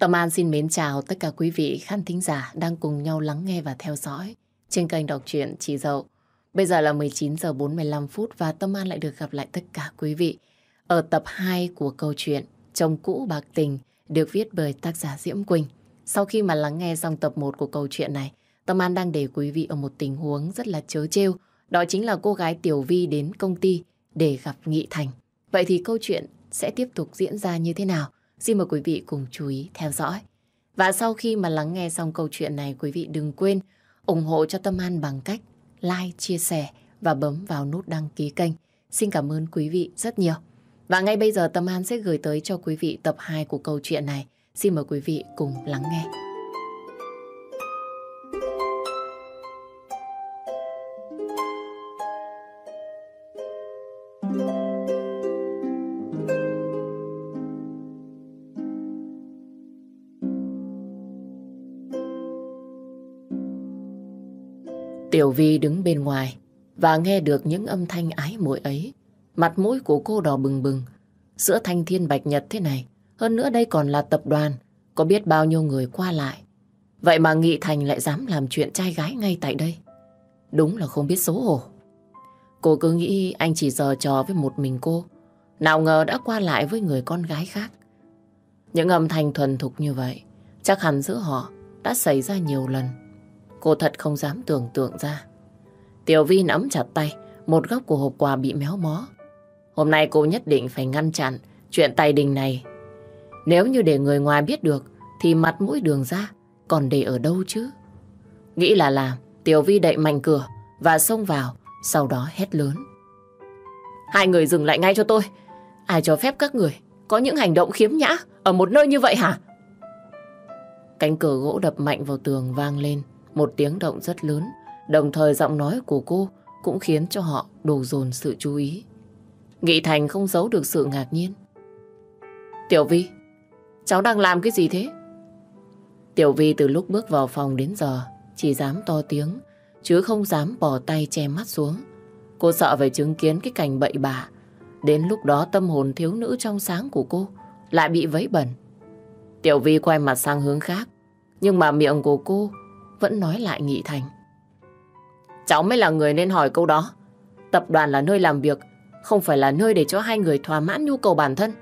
Tâm An xin mến chào tất cả quý vị khán thính giả đang cùng nhau lắng nghe và theo dõi trên kênh đọc truyện Chị Dậu. Bây giờ là 19 giờ 45 phút và Tâm An lại được gặp lại tất cả quý vị ở tập 2 của câu chuyện Chồng cũ bạc tình được viết bởi tác giả Diễm Quỳnh. Sau khi mà lắng nghe xong tập 1 của câu chuyện này, Tâm An đang để quý vị ở một tình huống rất là chớ trêu. Đó chính là cô gái Tiểu Vi đến công ty để gặp Nghị Thành. Vậy thì câu chuyện sẽ tiếp tục diễn ra như thế nào? Xin mời quý vị cùng chú ý theo dõi. Và sau khi mà lắng nghe xong câu chuyện này, quý vị đừng quên ủng hộ cho Tâm An bằng cách like, chia sẻ và bấm vào nút đăng ký kênh. Xin cảm ơn quý vị rất nhiều. Và ngay bây giờ Tâm An sẽ gửi tới cho quý vị tập 2 của câu chuyện này. Xin mời quý vị cùng lắng nghe. Tiểu Vi đứng bên ngoài và nghe được những âm thanh ái muội ấy. Mặt mũi của cô đỏ bừng bừng. Giữa thanh thiên bạch nhật thế này, hơn nữa đây còn là tập đoàn, có biết bao nhiêu người qua lại. Vậy mà Nghị Thành lại dám làm chuyện trai gái ngay tại đây. Đúng là không biết xấu hổ. Cô cứ nghĩ anh chỉ giờ trò với một mình cô. Nào ngờ đã qua lại với người con gái khác. Những âm thanh thuần thục như vậy, chắc hẳn giữa họ đã xảy ra nhiều lần. Cô thật không dám tưởng tượng ra. Tiểu Vi nắm chặt tay, một góc của hộp quà bị méo mó. Hôm nay cô nhất định phải ngăn chặn chuyện tay đình này. Nếu như để người ngoài biết được, thì mặt mũi đường ra, còn để ở đâu chứ? Nghĩ là làm, Tiểu Vi đậy mạnh cửa và xông vào, sau đó hét lớn. Hai người dừng lại ngay cho tôi. Ai cho phép các người có những hành động khiếm nhã ở một nơi như vậy hả? Cánh cửa gỗ đập mạnh vào tường vang lên, một tiếng động rất lớn, đồng thời giọng nói của cô cũng khiến cho họ đổ dồn sự chú ý. Nghị Thành không giấu được sự ngạc nhiên. Tiểu Vi, cháu đang làm cái gì thế? Tiểu Vi từ lúc bước vào phòng đến giờ chỉ dám to tiếng, chứ không dám bỏ tay che mắt xuống. Cô sợ phải chứng kiến cái cảnh bậy bạ. Đến lúc đó tâm hồn thiếu nữ trong sáng của cô lại bị vấy bẩn. Tiểu Vi quay mặt sang hướng khác, nhưng mà miệng của cô vẫn nói lại Nghị Thành. Cháu mới là người nên hỏi câu đó. Tập đoàn là nơi làm việc, không phải là nơi để cho hai người thỏa mãn nhu cầu bản thân.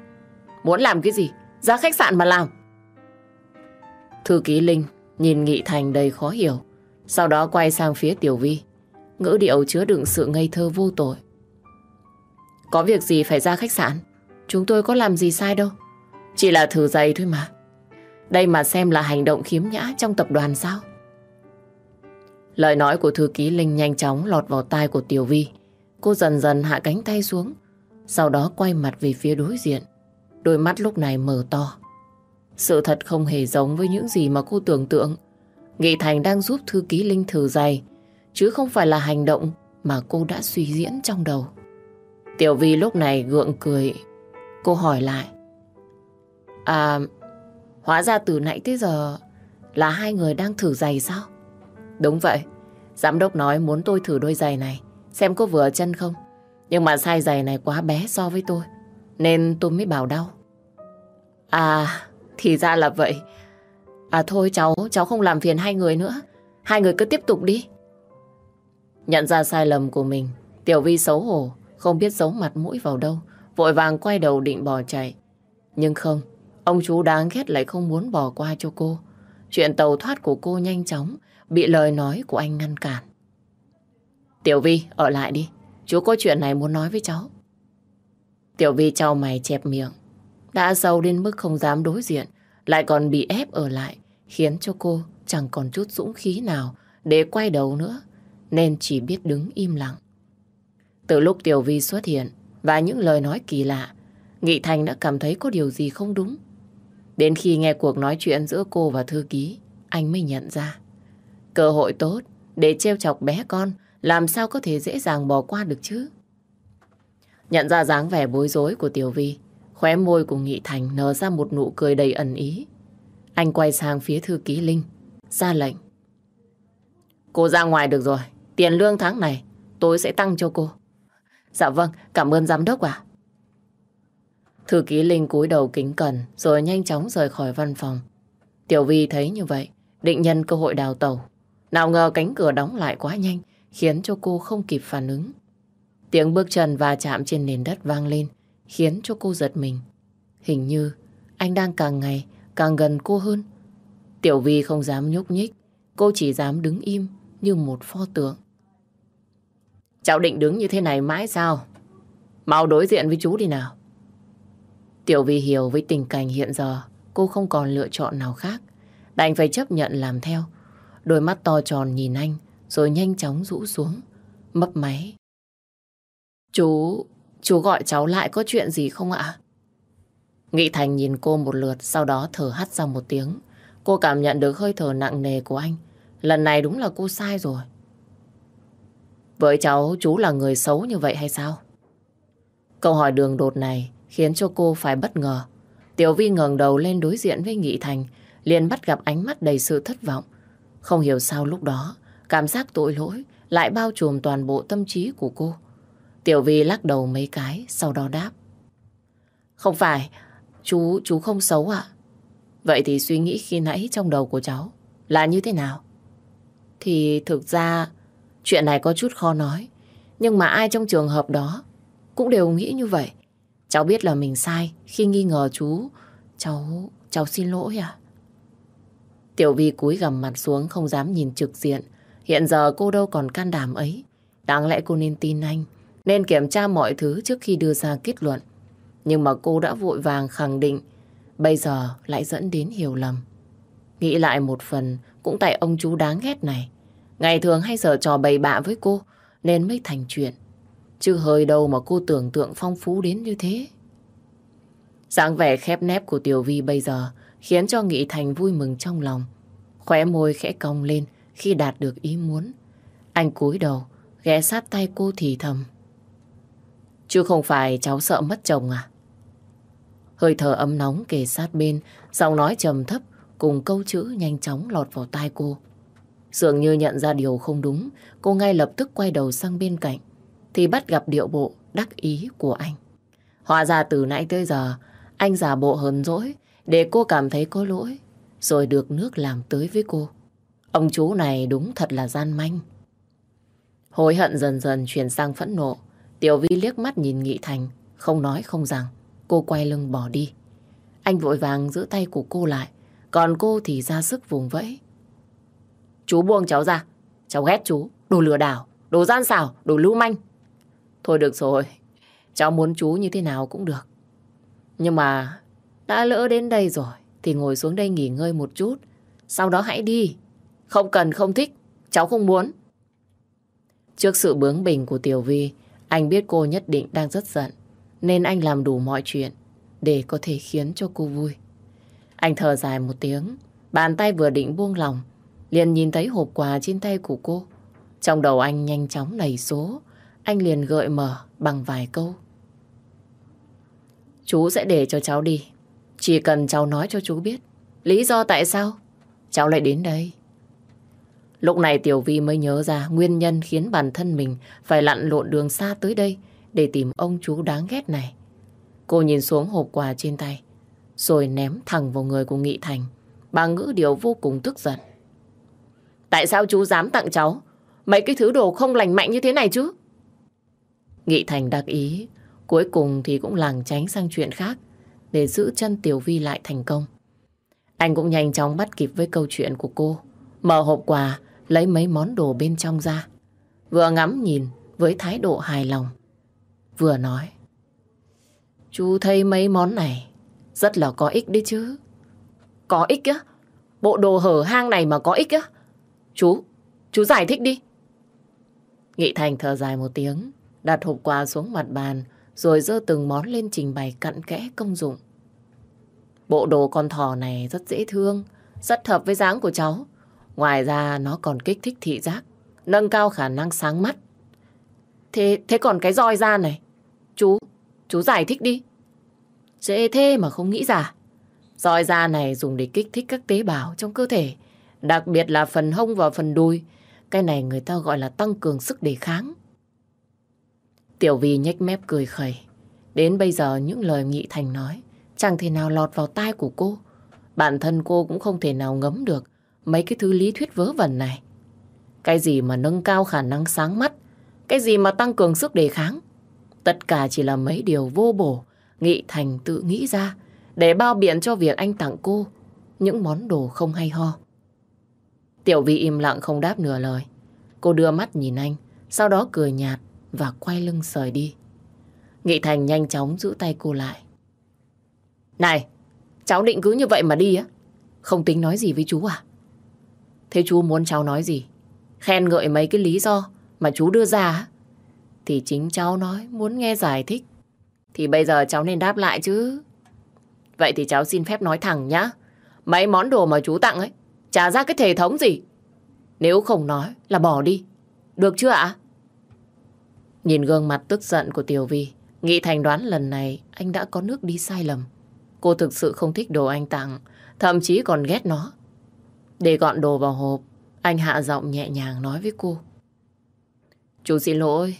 Muốn làm cái gì, ra khách sạn mà làm. Thư ký Linh nhìn Nghị Thành đầy khó hiểu, sau đó quay sang phía Tiểu Vi. Ngữ điệu chứa đựng sự ngây thơ vô tội. Có việc gì phải ra khách sạn? Chúng tôi có làm gì sai đâu. Chỉ là thử giày thôi mà. Đây mà xem là hành động khiếm nhã trong tập đoàn sao? Lời nói của thư ký Linh nhanh chóng lọt vào tai của Tiểu Vi. Cô dần dần hạ cánh tay xuống, sau đó quay mặt về phía đối diện. Đôi mắt lúc này mở to. Sự thật không hề giống với những gì mà cô tưởng tượng. Nghị Thành đang giúp thư ký Linh thử giày, chứ không phải là hành động mà cô đã suy diễn trong đầu. Tiểu Vi lúc này gượng cười. Cô hỏi lại. À, hóa ra từ nãy tới giờ là hai người đang thử giày sao? Đúng vậy, giám đốc nói muốn tôi thử đôi giày này, xem có vừa chân không. Nhưng mà size giày này quá bé so với tôi, nên tôi mới bảo đau. À, thì ra là vậy. À thôi cháu, cháu không làm phiền hai người nữa. Hai người cứ tiếp tục đi. Nhận ra sai lầm của mình, Tiểu Vi xấu hổ, không biết giấu mặt mũi vào đâu, vội vàng quay đầu định bỏ chạy. Nhưng không, ông chú đáng ghét lại không muốn bỏ qua cho cô. Chuyện tàu thoát của cô nhanh chóng bị lời nói của anh ngăn cản. Tiểu Vi, ở lại đi. Chú có chuyện này muốn nói với cháu. Tiểu Vi trao mày chẹp miệng. Đã sâu đến mức không dám đối diện, lại còn bị ép ở lại, khiến cho cô chẳng còn chút dũng khí nào để quay đầu nữa, nên chỉ biết đứng im lặng. Từ lúc Tiểu Vi xuất hiện và những lời nói kỳ lạ, Nghị Thành đã cảm thấy có điều gì không đúng. Đến khi nghe cuộc nói chuyện giữa cô và thư ký, anh mới nhận ra. Cơ hội tốt để trêu chọc bé con làm sao có thể dễ dàng bỏ qua được chứ. Nhận ra dáng vẻ bối rối của Tiểu Vi, khóe môi của Nghị Thành nở ra một nụ cười đầy ẩn ý. Anh quay sang phía thư ký Linh, ra lệnh. Cô ra ngoài được rồi, tiền lương tháng này tôi sẽ tăng cho cô. Dạ vâng, cảm ơn giám đốc ạ. Thư ký Linh cúi đầu kính cẩn rồi nhanh chóng rời khỏi văn phòng. Tiểu Vi thấy như vậy, định nhân cơ hội đào tẩu. Nào ngờ cánh cửa đóng lại quá nhanh, khiến cho cô không kịp phản ứng. Tiếng bước chân va chạm trên nền đất vang lên, khiến cho cô giật mình. Hình như anh đang càng ngày càng gần cô hơn. Tiểu Vi không dám nhúc nhích, cô chỉ dám đứng im như một pho tượng. Cháu định đứng như thế này mãi sao? Mau đối diện với chú đi nào. Tiểu Vi hiểu với tình cảnh hiện giờ, cô không còn lựa chọn nào khác. Đành phải chấp nhận làm theo. Đôi mắt to tròn nhìn anh, rồi nhanh chóng rũ xuống, mấp máy. Chú, chú gọi cháu lại có chuyện gì không ạ? Nghị Thành nhìn cô một lượt, sau đó thở hắt ra một tiếng. Cô cảm nhận được hơi thở nặng nề của anh. Lần này đúng là cô sai rồi. Với cháu, chú là người xấu như vậy hay sao? Câu hỏi đường đột này khiến cho cô phải bất ngờ. Tiểu Vi ngẩng đầu lên đối diện với Nghị Thành, liền bắt gặp ánh mắt đầy sự thất vọng. Không hiểu sao lúc đó, cảm giác tội lỗi lại bao trùm toàn bộ tâm trí của cô. Tiểu Vi lắc đầu mấy cái, sau đó đáp. Không phải, chú, chú không xấu ạ. Vậy thì suy nghĩ khi nãy trong đầu của cháu là như thế nào? Thì thực ra chuyện này có chút khó nói. Nhưng mà ai trong trường hợp đó cũng đều nghĩ như vậy. Cháu biết là mình sai khi nghi ngờ chú. Cháu, cháu xin lỗi à? Tiểu Vi cúi gằm mặt xuống không dám nhìn trực diện. Hiện giờ cô đâu còn can đảm ấy. Đáng lẽ cô nên tin anh, nên kiểm tra mọi thứ trước khi đưa ra kết luận. Nhưng mà cô đã vội vàng khẳng định, bây giờ lại dẫn đến hiểu lầm. Nghĩ lại một phần, cũng tại ông chú đáng ghét này. Ngày thường hay giờ trò bày bạ với cô, nên mới thành chuyện. Chứ hơi đâu mà cô tưởng tượng phong phú đến như thế. dáng vẻ khép nép của Tiểu Vi bây giờ khiến cho Nghị Thành vui mừng trong lòng. Khóe môi khẽ cong lên khi đạt được ý muốn. Anh cúi đầu, ghé sát tay cô thì thầm. Chứ không phải cháu sợ mất chồng à? Hơi thở ấm nóng kề sát bên, giọng nói trầm thấp cùng câu chữ nhanh chóng lọt vào tai cô. Dường như nhận ra điều không đúng, cô ngay lập tức quay đầu sang bên cạnh, thì bắt gặp điệu bộ đắc ý của anh. Hóa ra từ nãy tới giờ, anh giả bộ hờn dỗi để cô cảm thấy có lỗi, rồi được nước làm tới với cô. Ông chú này đúng thật là gian manh. Hối hận dần dần chuyển sang phẫn nộ. Tiểu Vi liếc mắt nhìn Nghị Thành, không nói không rằng. Cô quay lưng bỏ đi. Anh vội vàng giữ tay của cô lại, còn cô thì ra sức vùng vẫy. Chú buông cháu ra, cháu ghét chú, đồ lừa đảo, đồ gian xảo, đồ lưu manh. Thôi được rồi, cháu muốn chú như thế nào cũng được. Nhưng mà đã lỡ đến đây rồi, thì ngồi xuống đây nghỉ ngơi một chút, sau đó hãy đi. Không cần không thích, cháu không muốn. Trước sự bướng bỉnh của Tiểu Vi, anh biết cô nhất định đang rất giận, nên anh làm đủ mọi chuyện để có thể khiến cho cô vui. Anh thở dài một tiếng, bàn tay vừa định buông lòng, liền nhìn thấy hộp quà trên tay của cô. Trong đầu anh nhanh chóng nảy số, anh liền gợi mở bằng vài câu. Chú sẽ để cho cháu đi. Chỉ cần cháu nói cho chú biết lý do tại sao cháu lại đến đây. Lúc này Tiểu Vi mới nhớ ra nguyên nhân khiến bản thân mình phải lặn lộn đường xa tới đây để tìm ông chú đáng ghét này. Cô nhìn xuống hộp quà trên tay, rồi ném thẳng vào người của Nghị Thành, bằng ngữ điệu vô cùng tức giận. Tại sao chú dám tặng cháu mấy cái thứ đồ không lành mạnh như thế này chứ? Nghị Thành đặc ý, cuối cùng thì cũng làng tránh sang chuyện khác để giữ chân Tiểu Vi lại thành công. Anh cũng nhanh chóng bắt kịp với câu chuyện của cô. Mở hộp quà, lấy mấy món đồ bên trong ra. Vừa ngắm nhìn với thái độ hài lòng. Vừa nói. Chú thấy mấy món này rất là có ích đấy chứ. Có ích á? Bộ đồ hở hang này mà có ích á? Chú, chú giải thích đi. Nghị Thành thở dài một tiếng, đặt hộp quà xuống mặt bàn, rồi dơ từng món lên trình bày cặn kẽ công dụng. Bộ đồ con thỏ này rất dễ thương, rất hợp với dáng của cháu. Ngoài ra nó còn kích thích thị giác, nâng cao khả năng sáng mắt. Thế thế còn cái roi da này, chú, chú giải thích đi. Dễ thế mà không nghĩ ra. Roi da này dùng để kích thích các tế bào trong cơ thể, đặc biệt là phần hông và phần đùi. Cái này người ta gọi là tăng cường sức đề kháng. Tiểu Vi nhếch mép cười khẩy. Đến bây giờ những lời Nghị Thành nói chẳng thể nào lọt vào tai của cô. Bản thân cô cũng không thể nào ngấm được mấy cái thứ lý thuyết vớ vẩn này. Cái gì mà nâng cao khả năng sáng mắt, cái gì mà tăng cường sức đề kháng. Tất cả chỉ là mấy điều vô bổ, Nghị Thành tự nghĩ ra để bao biện cho việc anh tặng cô những món đồ không hay ho. Tiểu Vi im lặng không đáp nửa lời. Cô đưa mắt nhìn anh, sau đó cười nhạt và quay lưng rời đi. Nghị Thành nhanh chóng giữ tay cô lại. Này, cháu định cứ như vậy mà đi á? Không tính nói gì với chú à? Thế chú muốn cháu nói gì? Khen ngợi mấy cái lý do mà chú đưa ra á? Thì chính cháu nói muốn nghe giải thích. Thì bây giờ cháu nên đáp lại chứ. Vậy thì cháu xin phép nói thẳng nhá. Mấy món đồ mà chú tặng ấy, trả ra cái thể thống gì? Nếu không nói là bỏ đi. Được chưa ạ? Nhìn gương mặt tức giận của Tiểu Vi, Nghị Thành đoán lần này anh đã có nước đi sai lầm. Cô thực sự không thích đồ anh tặng, thậm chí còn ghét nó. Để gọn đồ vào hộp, anh hạ giọng nhẹ nhàng nói với cô. Chú xin lỗi,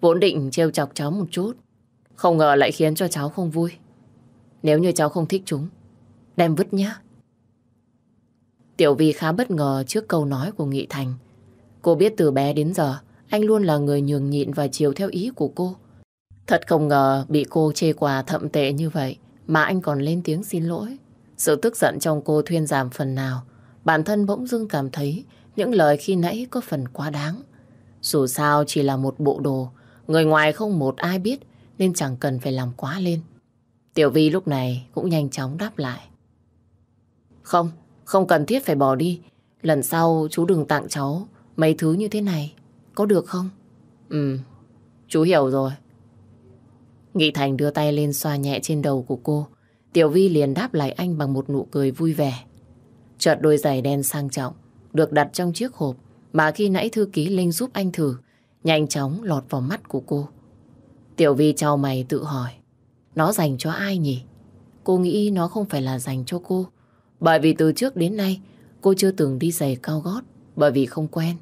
vốn định trêu chọc cháu một chút, không ngờ lại khiến cho cháu không vui. Nếu như cháu không thích chúng, đem vứt nhé. Tiểu Vi khá bất ngờ trước câu nói của Nghị Thành. Cô biết từ bé đến giờ, anh luôn là người nhường nhịn và chiều theo ý của cô. Thật không ngờ bị cô chê quà thậm tệ như vậy mà anh còn lên tiếng xin lỗi. Sự tức giận trong cô thuyên giảm phần nào. Bản thân bỗng dưng cảm thấy những lời khi nãy có phần quá đáng. Dù sao chỉ là một bộ đồ, người ngoài không một ai biết nên chẳng cần phải làm quá lên. Tiểu Vi lúc này cũng nhanh chóng đáp lại. Không, không cần thiết phải bỏ đi. Lần sau chú đừng tặng cháu mấy thứ như thế này. Có được không? Ừ, chú hiểu rồi. Nghị Thành đưa tay lên xoa nhẹ trên đầu của cô. Tiểu Vi liền đáp lại anh bằng một nụ cười vui vẻ. Chợt đôi giày đen sang trọng, được đặt trong chiếc hộp mà khi nãy thư ký Linh giúp anh thử, nhanh chóng lọt vào mắt của cô. Tiểu Vi trao mày tự hỏi, nó dành cho ai nhỉ? Cô nghĩ nó không phải là dành cho cô, bởi vì từ trước đến nay cô chưa từng đi giày cao gót, bởi vì không quen.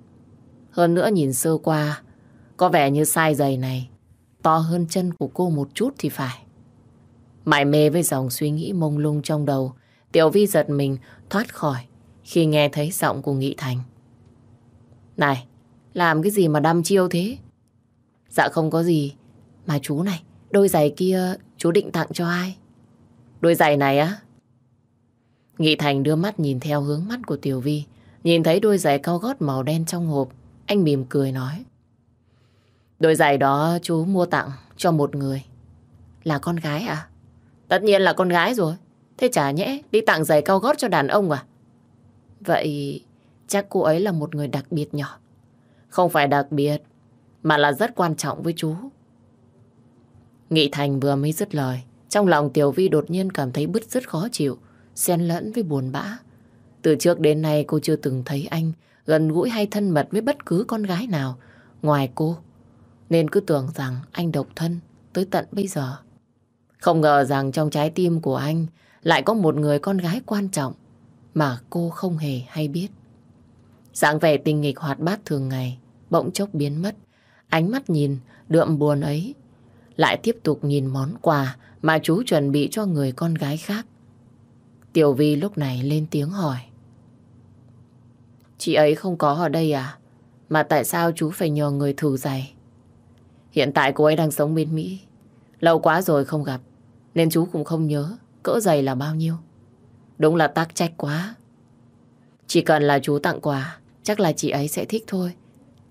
Hơn nữa nhìn sơ qua, có vẻ như size giày này to hơn chân của cô một chút thì phải. Mải mê với dòng suy nghĩ mông lung trong đầu, Tiểu Vi giật mình thoát khỏi khi nghe thấy giọng của Nghị Thành. Này, làm cái gì mà đăm chiêu thế? Dạ không có gì. Mà chú này, đôi giày kia chú định tặng cho ai? Đôi giày này á? Nghị Thành đưa mắt nhìn theo hướng mắt của Tiểu Vi. Nhìn thấy đôi giày cao gót màu đen trong hộp. Anh mỉm cười nói. Đôi giày đó chú mua tặng cho một người. Là con gái à? Tất nhiên là con gái rồi. Thế chả nhẽ đi tặng giày cao gót cho đàn ông à? Vậy chắc cô ấy là một người đặc biệt nhỏ. Không phải đặc biệt, mà là rất quan trọng với chú. Nghị Thành vừa mới dứt lời. Trong lòng Tiểu Vi đột nhiên cảm thấy bứt rứt khó chịu, xen lẫn với buồn bã. Từ trước đến nay cô chưa từng thấy anh gần gũi hay thân mật với bất cứ con gái nào ngoài cô. Nên cứ tưởng rằng anh độc thân tới tận bây giờ. Không ngờ rằng trong trái tim của anh lại có một người con gái quan trọng mà cô không hề hay biết. Dạng vẻ tình nghịch hoạt bát thường ngày bỗng chốc biến mất. Ánh mắt nhìn, đượm buồn ấy, lại tiếp tục nhìn món quà mà chú chuẩn bị cho người con gái khác. Tiểu Vi lúc này lên tiếng hỏi. Chị ấy không có ở đây à? Mà tại sao chú phải nhờ người thử giày? Hiện tại cô ấy đang sống bên Mỹ. Lâu quá rồi không gặp. Nên chú cũng không nhớ cỡ giày là bao nhiêu. Đúng là tác trách quá. Chỉ cần là chú tặng quà, chắc là chị ấy sẽ thích thôi.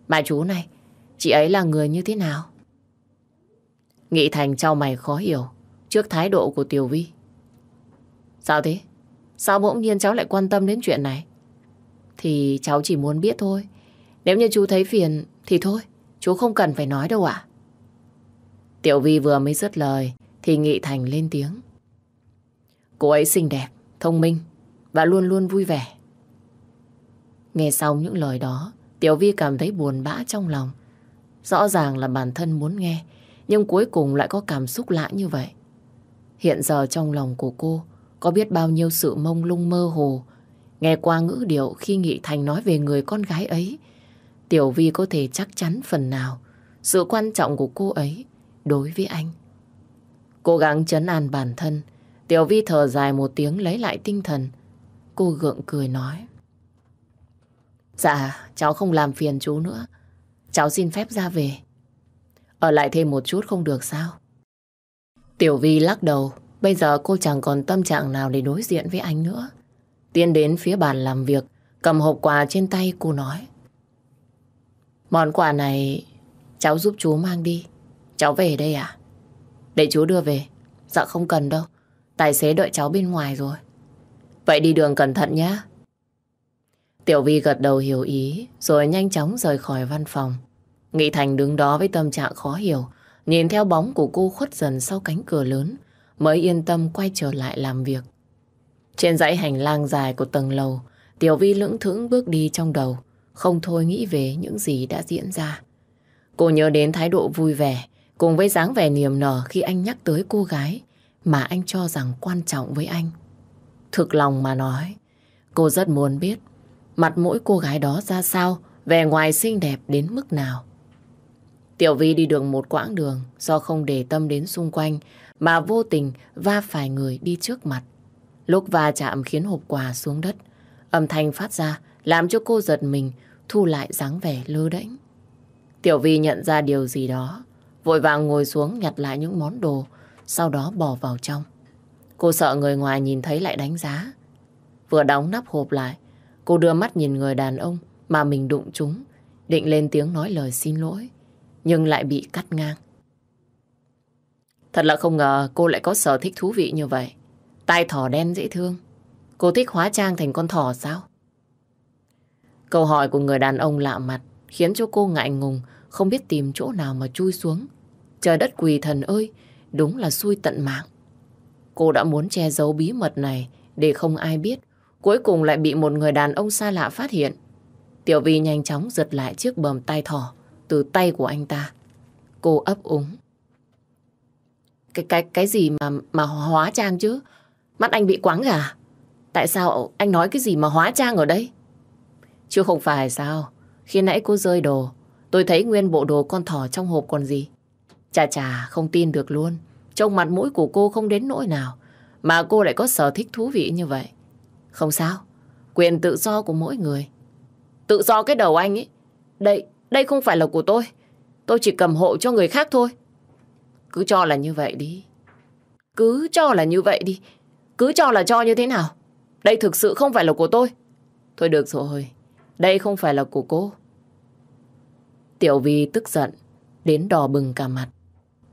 Mà chú này, chị ấy là người như thế nào? Nghị Thành trao mày khó hiểu trước thái độ của Tiểu Vi. Sao thế? Sao bỗng nhiên cháu lại quan tâm đến chuyện này? Thì cháu chỉ muốn biết thôi. Nếu như chú thấy phiền thì thôi, chú không cần phải nói đâu ạ. Tiểu Vi vừa mới dứt lời thì Nghị Thành lên tiếng. Cô ấy xinh đẹp, thông minh và luôn luôn vui vẻ. Nghe xong những lời đó, Tiểu Vi cảm thấy buồn bã trong lòng. Rõ ràng là bản thân muốn nghe, nhưng cuối cùng lại có cảm xúc lạ như vậy. Hiện giờ trong lòng của cô có biết bao nhiêu sự mông lung mơ hồ. Nghe qua ngữ điệu khi Nghị Thành nói về người con gái ấy, Tiểu Vi có thể chắc chắn phần nào sự quan trọng của cô ấy đối với anh. Cố gắng chấn an bản thân, Tiểu Vi thở dài một tiếng lấy lại tinh thần, Cô gượng cười nói. Dạ, cháu không làm phiền chú nữa. Cháu xin phép ra về. Ở lại thêm một chút không được sao? Tiểu Vi lắc đầu. Bây giờ cô chẳng còn tâm trạng nào để đối diện với anh nữa. Tiến đến phía bàn làm việc, cầm hộp quà trên tay cô nói. Món quà này cháu giúp chú mang đi. Cháu về đây à? Để chú đưa về. Dạ không cần đâu. Tài xế đợi cháu bên ngoài rồi. Vậy đi đường cẩn thận nhé. Tiểu Vi gật đầu hiểu ý rồi nhanh chóng rời khỏi văn phòng. Nghị Thành đứng đó với tâm trạng khó hiểu, nhìn theo bóng của cô khuất dần sau cánh cửa lớn, mới yên tâm quay trở lại làm việc. Trên dãy hành lang dài của tầng lầu, Tiểu Vi lững thững bước đi trong đầu, không thôi nghĩ về những gì đã diễn ra. Cô nhớ đến thái độ vui vẻ, cùng với dáng vẻ niềm nở khi anh nhắc tới cô gái mà anh cho rằng quan trọng với anh. Thực lòng mà nói, cô rất muốn biết mặt mỗi cô gái đó ra sao, vẻ ngoài xinh đẹp đến mức nào. Tiểu Vi đi đường một quãng đường do không để tâm đến xung quanh mà vô tình va phải người đi trước mặt. Lúc va chạm khiến hộp quà xuống đất, âm thanh phát ra làm cho cô giật mình thu lại dáng vẻ lơ đễnh. Tiểu Vi nhận ra điều gì đó, vội vàng ngồi xuống nhặt lại những món đồ, sau đó bỏ vào trong. Cô sợ người ngoài nhìn thấy lại đánh giá. Vừa đóng nắp hộp lại, cô đưa mắt nhìn người đàn ông mà mình đụng chúng, định lên tiếng nói lời xin lỗi, nhưng lại bị cắt ngang. Thật là không ngờ cô lại có sở thích thú vị như vậy. Tai thỏ đen dễ thương. Cô thích hóa trang thành con thỏ sao? Câu hỏi của người đàn ông lạ mặt khiến cho cô ngại ngùng, không biết tìm chỗ nào mà chui xuống. Trời đất quỳ thần ơi, đúng là xui tận mạng. Cô đã muốn che giấu bí mật này để không ai biết, cuối cùng lại bị một người đàn ông xa lạ phát hiện. Tiểu Vi nhanh chóng giật lại chiếc bờm tai thỏ từ tay của anh ta. Cô ấp úng. Cái cái cái gì mà mà hóa trang chứ? Mắt anh bị quáng gà. Tại sao anh nói cái gì mà hóa trang ở đây? Chứ không phải sao. Khi nãy cô rơi đồ, tôi thấy nguyên bộ đồ con thỏ trong hộp còn gì. Chà chà, không tin được luôn. Trông mặt mũi của cô không đến nỗi nào. Mà cô lại có sở thích thú vị như vậy. Không sao. Quyền tự do của mỗi người. Tự do cái đầu anh ấy. Đây, đây không phải là của tôi. Tôi chỉ cầm hộ cho người khác thôi. Cứ cho là như vậy đi. Cứ cho là như vậy đi. Cứ cho là cho như thế nào. Đây thực sự không phải là của tôi. Thôi được rồi. Đây không phải là của cô. Tiểu Vi tức giận. Đến đỏ bừng cả mặt.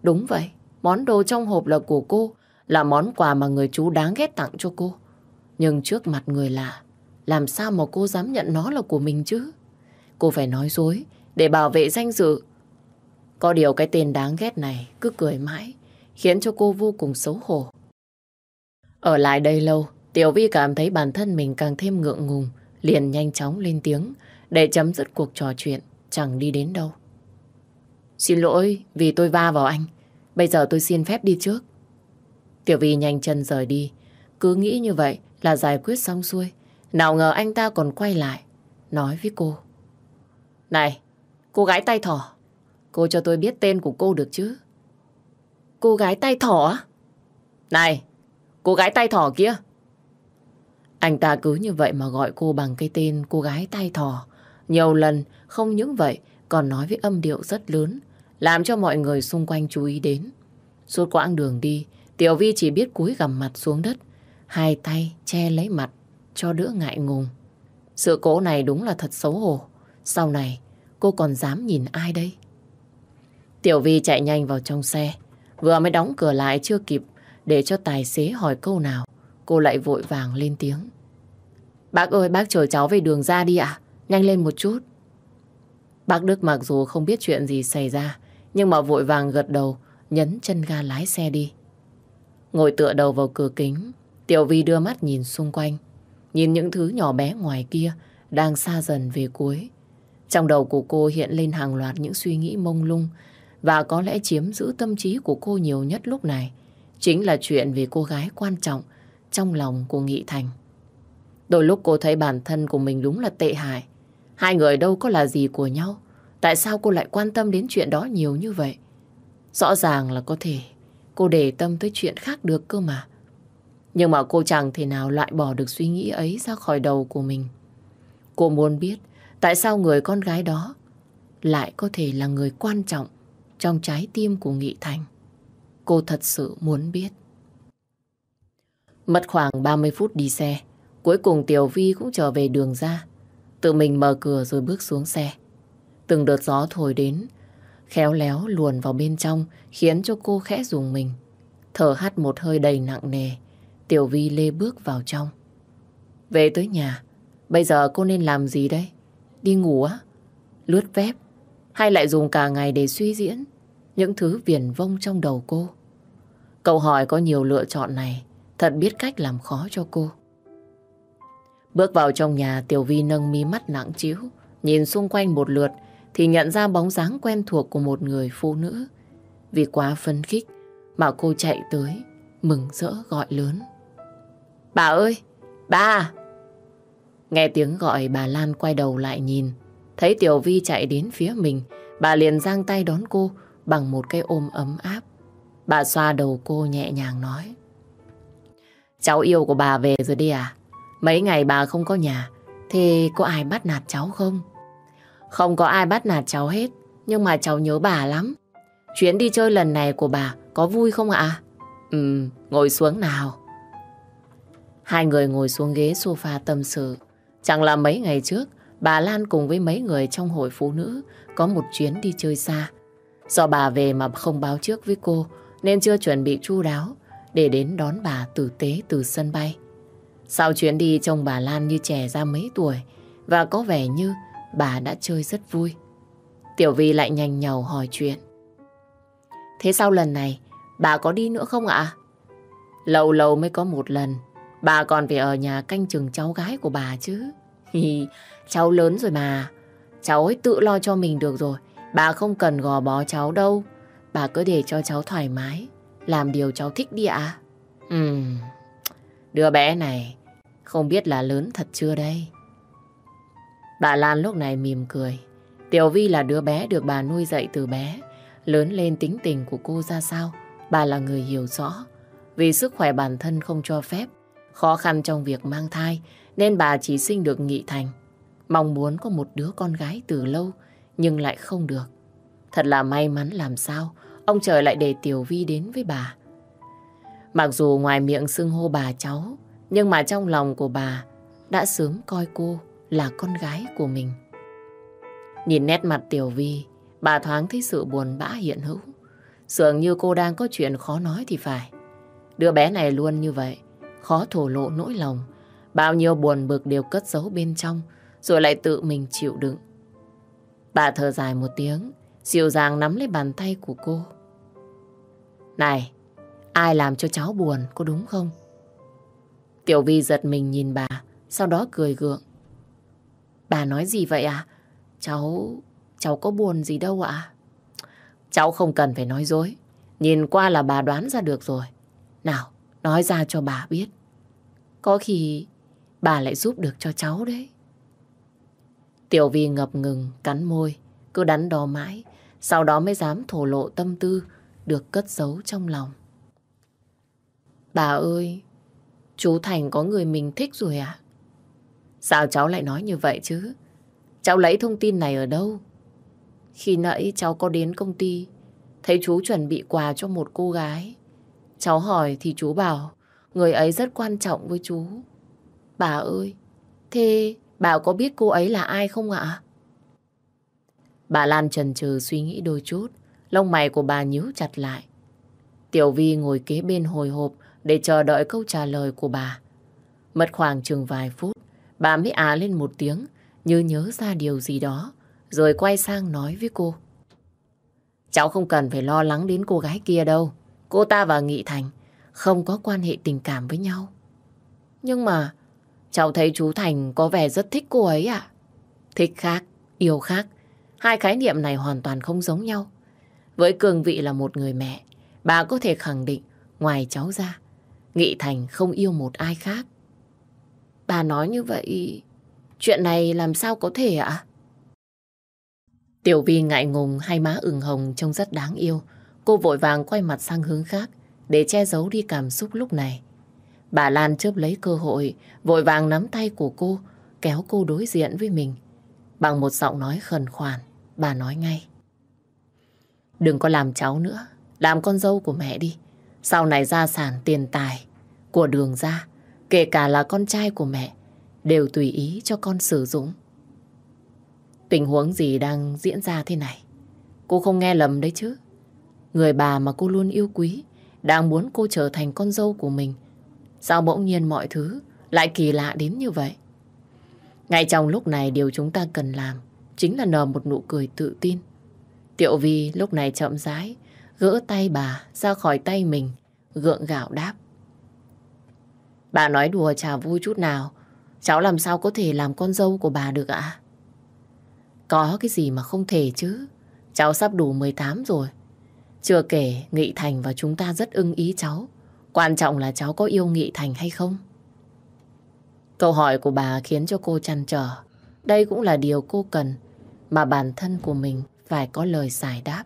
Đúng vậy. Món đồ trong hộp là của cô. Là món quà mà người chú đáng ghét tặng cho cô. Nhưng trước mặt người lạ. Làm sao mà cô dám nhận nó là của mình chứ? Cô phải nói dối để bảo vệ danh dự có điều cái tên đáng ghét này cứ cười mãi, khiến cho cô vô cùng xấu hổ. Ở lại đây lâu, Tiểu Vi cảm thấy bản thân mình càng thêm ngượng ngùng, liền nhanh chóng lên tiếng để chấm dứt cuộc trò chuyện, chẳng đi đến đâu. Xin lỗi vì tôi va vào anh, bây giờ tôi xin phép đi trước. Tiểu Vi nhanh chân rời đi, cứ nghĩ như vậy là giải quyết xong xuôi. Nào ngờ anh ta còn quay lại, nói với cô. Này, cô gái tay thỏ, Cô cho tôi biết tên của cô được chứ? Cô gái tay thỏ á? Này, cô gái tay thỏ kia. Anh ta cứ như vậy mà gọi cô bằng cái tên cô gái tay thỏ. Nhiều lần, không những vậy, còn nói với âm điệu rất lớn, làm cho mọi người xung quanh chú ý đến. Suốt quãng đường đi, Tiểu Vi chỉ biết cúi gằm mặt xuống đất, hai tay che lấy mặt, cho đỡ ngại ngùng. Sự cố này đúng là thật xấu hổ. Sau này, cô còn dám nhìn ai đây? Tiểu Vi chạy nhanh vào trong xe. Vừa mới đóng cửa lại chưa kịp để cho tài xế hỏi câu nào. Cô lại vội vàng lên tiếng. Bác ơi, bác chờ cháu về đường ra đi ạ. Nhanh lên một chút. Bác Đức mặc dù không biết chuyện gì xảy ra, nhưng mà vội vàng gật đầu, nhấn chân ga lái xe đi. Ngồi tựa đầu vào cửa kính, Tiểu Vi đưa mắt nhìn xung quanh. Nhìn những thứ nhỏ bé ngoài kia đang xa dần về cuối. Trong đầu của cô hiện lên hàng loạt những suy nghĩ mông lung và có lẽ chiếm giữ tâm trí của cô nhiều nhất lúc này chính là chuyện về cô gái quan trọng trong lòng của Nghị Thành. Đôi lúc cô thấy bản thân của mình đúng là tệ hại. Hai người đâu có là gì của nhau. Tại sao cô lại quan tâm đến chuyện đó nhiều như vậy? Rõ ràng là có thể cô để tâm tới chuyện khác được cơ mà. Nhưng mà cô chẳng thể nào loại bỏ được suy nghĩ ấy ra khỏi đầu của mình. Cô muốn biết tại sao người con gái đó lại có thể là người quan trọng trong trái tim của Nghị Thành. Cô thật sự muốn biết. Mất khoảng 30 phút đi xe, cuối cùng Tiểu Vi cũng trở về đường ra. Tự mình mở cửa rồi bước xuống xe. Từng đợt gió thổi đến, khéo léo luồn vào bên trong khiến cho cô khẽ dùng mình. Thở hắt một hơi đầy nặng nề, Tiểu Vi lê bước vào trong. Về tới nhà, bây giờ cô nên làm gì đây? Đi ngủ á? Lướt vép? Hay lại dùng cả ngày để suy diễn những thứ viển vông trong đầu cô? Câu hỏi có nhiều lựa chọn này, thật biết cách làm khó cho cô. Bước vào trong nhà, Tiểu Vi nâng mi mắt nặng chiếu nhìn xung quanh một lượt thì nhận ra bóng dáng quen thuộc của một người phụ nữ. Vì quá phấn khích mà cô chạy tới, mừng rỡ gọi lớn. Bà ơi! Bà! Nghe tiếng gọi, bà Lan quay đầu lại nhìn, thấy Tiểu Vi chạy đến phía mình, bà liền giang tay đón cô bằng một cái ôm ấm áp. Bà xoa đầu cô nhẹ nhàng nói. Cháu yêu của bà về rồi đi à? Mấy ngày bà không có nhà, thì có ai bắt nạt cháu không? Không có ai bắt nạt cháu hết, nhưng mà cháu nhớ bà lắm. Chuyến đi chơi lần này của bà có vui không ạ? Ừ, ngồi xuống nào. Hai người ngồi xuống ghế sofa tâm sự. Chẳng là mấy ngày trước, bà Lan cùng với mấy người trong hội phụ nữ có một chuyến đi chơi xa. Do bà về mà không báo trước với cô, nên chưa chuẩn bị chu đáo để đến đón bà tử tế từ sân bay. Sau chuyến đi trông bà Lan như trẻ ra mấy tuổi và có vẻ như bà đã chơi rất vui. Tiểu Vi lại nhanh nhầu hỏi chuyện. Thế sau lần này, bà có đi nữa không ạ? Lâu lâu mới có một lần, bà còn phải ở nhà canh chừng cháu gái của bà chứ. Hi, cháu lớn rồi mà, cháu ấy tự lo cho mình được rồi. Bà không cần gò bó cháu đâu, bà cứ để cho cháu thoải mái, làm điều cháu thích đi ạ. À? Ừm, đứa bé này không biết là lớn thật chưa đây? Bà Lan lúc này mỉm cười. Tiểu Vi là đứa bé được bà nuôi dạy từ bé. Lớn lên tính tình của cô ra sao, bà là người hiểu rõ. Vì sức khỏe bản thân không cho phép, khó khăn trong việc mang thai, nên bà chỉ sinh được Nghị Thành. Mong muốn có một đứa con gái từ lâu, nhưng lại không được. Thật là may mắn làm sao, ông trời lại để Tiểu Vi đến với bà. Mặc dù ngoài miệng xưng hô bà cháu, nhưng mà trong lòng của bà đã sớm coi cô là con gái của mình. Nhìn nét mặt Tiểu Vi, bà thoáng thấy sự buồn bã hiện hữu. Dường như cô đang có chuyện khó nói thì phải. Đứa bé này luôn như vậy, khó thổ lộ nỗi lòng. Bao nhiêu buồn bực đều cất giấu bên trong, rồi lại tự mình chịu đựng. Bà thở dài một tiếng, dịu dàng nắm lấy bàn tay của cô. Này, ai làm cho cháu buồn, có đúng không? Tiểu Vi giật mình nhìn bà, sau đó cười gượng. Bà nói gì vậy à? Cháu... cháu có buồn gì đâu ạ? Cháu không cần phải nói dối. Nhìn qua là bà đoán ra được rồi. Nào, nói ra cho bà biết. Có khi bà lại giúp được cho cháu đấy. Tiểu Vi ngập ngừng, cắn môi, cứ đắn đo mãi, sau đó mới dám thổ lộ tâm tư được cất giấu trong lòng. Bà ơi, chú Thành có người mình thích rồi à? Sao cháu lại nói như vậy chứ? Cháu lấy thông tin này ở đâu? Khi nãy cháu có đến công ty, thấy chú chuẩn bị quà cho một cô gái. Cháu hỏi thì chú bảo người ấy rất quan trọng với chú. Bà ơi, thế bà có biết cô ấy là ai không ạ? Bà Lan trần trừ suy nghĩ đôi chút, lông mày của bà nhíu chặt lại. Tiểu Vi ngồi kế bên hồi hộp để chờ đợi câu trả lời của bà. Mất khoảng chừng vài phút, bà mới á lên một tiếng như nhớ ra điều gì đó, rồi quay sang nói với cô. Cháu không cần phải lo lắng đến cô gái kia đâu. Cô ta và Nghị Thành không có quan hệ tình cảm với nhau. Nhưng mà cháu thấy chú Thành có vẻ rất thích cô ấy ạ. Thích khác, yêu khác. Hai khái niệm này hoàn toàn không giống nhau. Với cường vị là một người mẹ, bà có thể khẳng định ngoài cháu ra, Nghị Thành không yêu một ai khác. Bà nói như vậy, chuyện này làm sao có thể ạ? Tiểu Vi ngại ngùng hai má ửng hồng trông rất đáng yêu. Cô vội vàng quay mặt sang hướng khác để che giấu đi cảm xúc lúc này. Bà Lan chớp lấy cơ hội, vội vàng nắm tay của cô, kéo cô đối diện với mình. Bằng một giọng nói khẩn khoản, bà nói ngay. Đừng có làm cháu nữa, làm con dâu của mẹ đi. Sau này gia sản tiền tài của đường ra, kể cả là con trai của mẹ, đều tùy ý cho con sử dụng. Tình huống gì đang diễn ra thế này? Cô không nghe lầm đấy chứ. Người bà mà cô luôn yêu quý, đang muốn cô trở thành con dâu của mình. Sao bỗng nhiên mọi thứ lại kỳ lạ đến như vậy? Ngay trong lúc này điều chúng ta cần làm chính là nở một nụ cười tự tin. Tiệu Vi lúc này chậm rãi, gỡ tay bà ra khỏi tay mình, gượng gạo đáp. Bà nói đùa chả vui chút nào, cháu làm sao có thể làm con dâu của bà được ạ? Có cái gì mà không thể chứ, cháu sắp đủ 18 rồi. Chưa kể Nghị Thành và chúng ta rất ưng ý cháu. Quan trọng là cháu có yêu Nghị Thành hay không? Câu hỏi của bà khiến cho cô chăn trở. Đây cũng là điều cô cần mà bản thân của mình phải có lời giải đáp.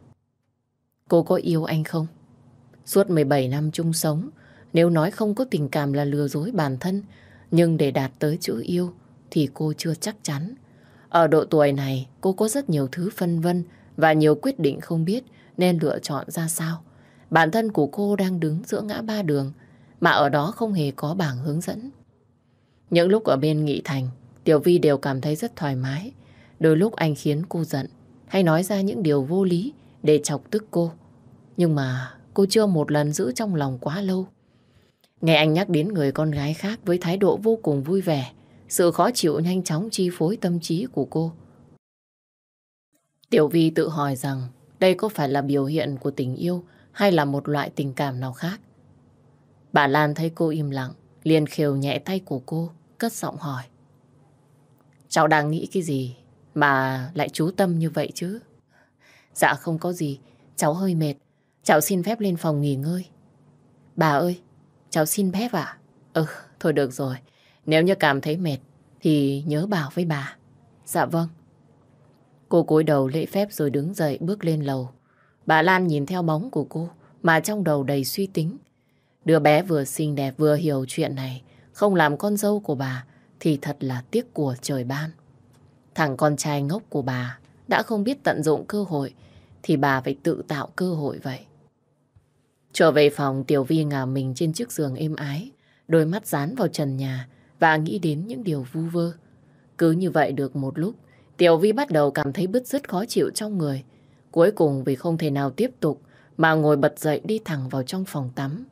Cô có yêu anh không? Suốt 17 năm chung sống, nếu nói không có tình cảm là lừa dối bản thân, nhưng để đạt tới chữ yêu thì cô chưa chắc chắn. Ở độ tuổi này, cô có rất nhiều thứ phân vân và nhiều quyết định không biết nên lựa chọn ra sao. Bản thân của cô đang đứng giữa ngã ba đường, mà ở đó không hề có bảng hướng dẫn. Những lúc ở bên Nghị Thành, Tiểu Vi đều cảm thấy rất thoải mái. Đôi lúc anh khiến cô giận, hay nói ra những điều vô lý để chọc tức cô. Nhưng mà cô chưa một lần giữ trong lòng quá lâu. Nghe anh nhắc đến người con gái khác với thái độ vô cùng vui vẻ, sự khó chịu nhanh chóng chi phối tâm trí của cô. Tiểu Vi tự hỏi rằng đây có phải là biểu hiện của tình yêu hay là một loại tình cảm nào khác? Bà Lan thấy cô im lặng, liền khều nhẹ tay của cô, cất giọng hỏi. Cháu đang nghĩ cái gì mà lại chú tâm như vậy chứ? Dạ không có gì, cháu hơi mệt. Cháu xin phép lên phòng nghỉ ngơi. Bà ơi, cháu xin phép ạ? Ừ, thôi được rồi. Nếu như cảm thấy mệt thì nhớ bảo với bà. Dạ vâng. Cô cúi đầu lễ phép rồi đứng dậy bước lên lầu. Bà Lan nhìn theo bóng của cô mà trong đầu đầy suy tính. Đứa bé vừa xinh đẹp vừa hiểu chuyện này, không làm con dâu của bà thì thật là tiếc của trời ban. Thằng con trai ngốc của bà đã không biết tận dụng cơ hội thì bà phải tự tạo cơ hội vậy. Trở về phòng Tiểu Vi ngả mình trên chiếc giường êm ái, đôi mắt dán vào trần nhà và nghĩ đến những điều vu vơ. Cứ như vậy được một lúc, Tiểu Vi bắt đầu cảm thấy bứt rứt khó chịu trong người. Cuối cùng vì không thể nào tiếp tục mà ngồi bật dậy đi thẳng vào trong phòng tắm.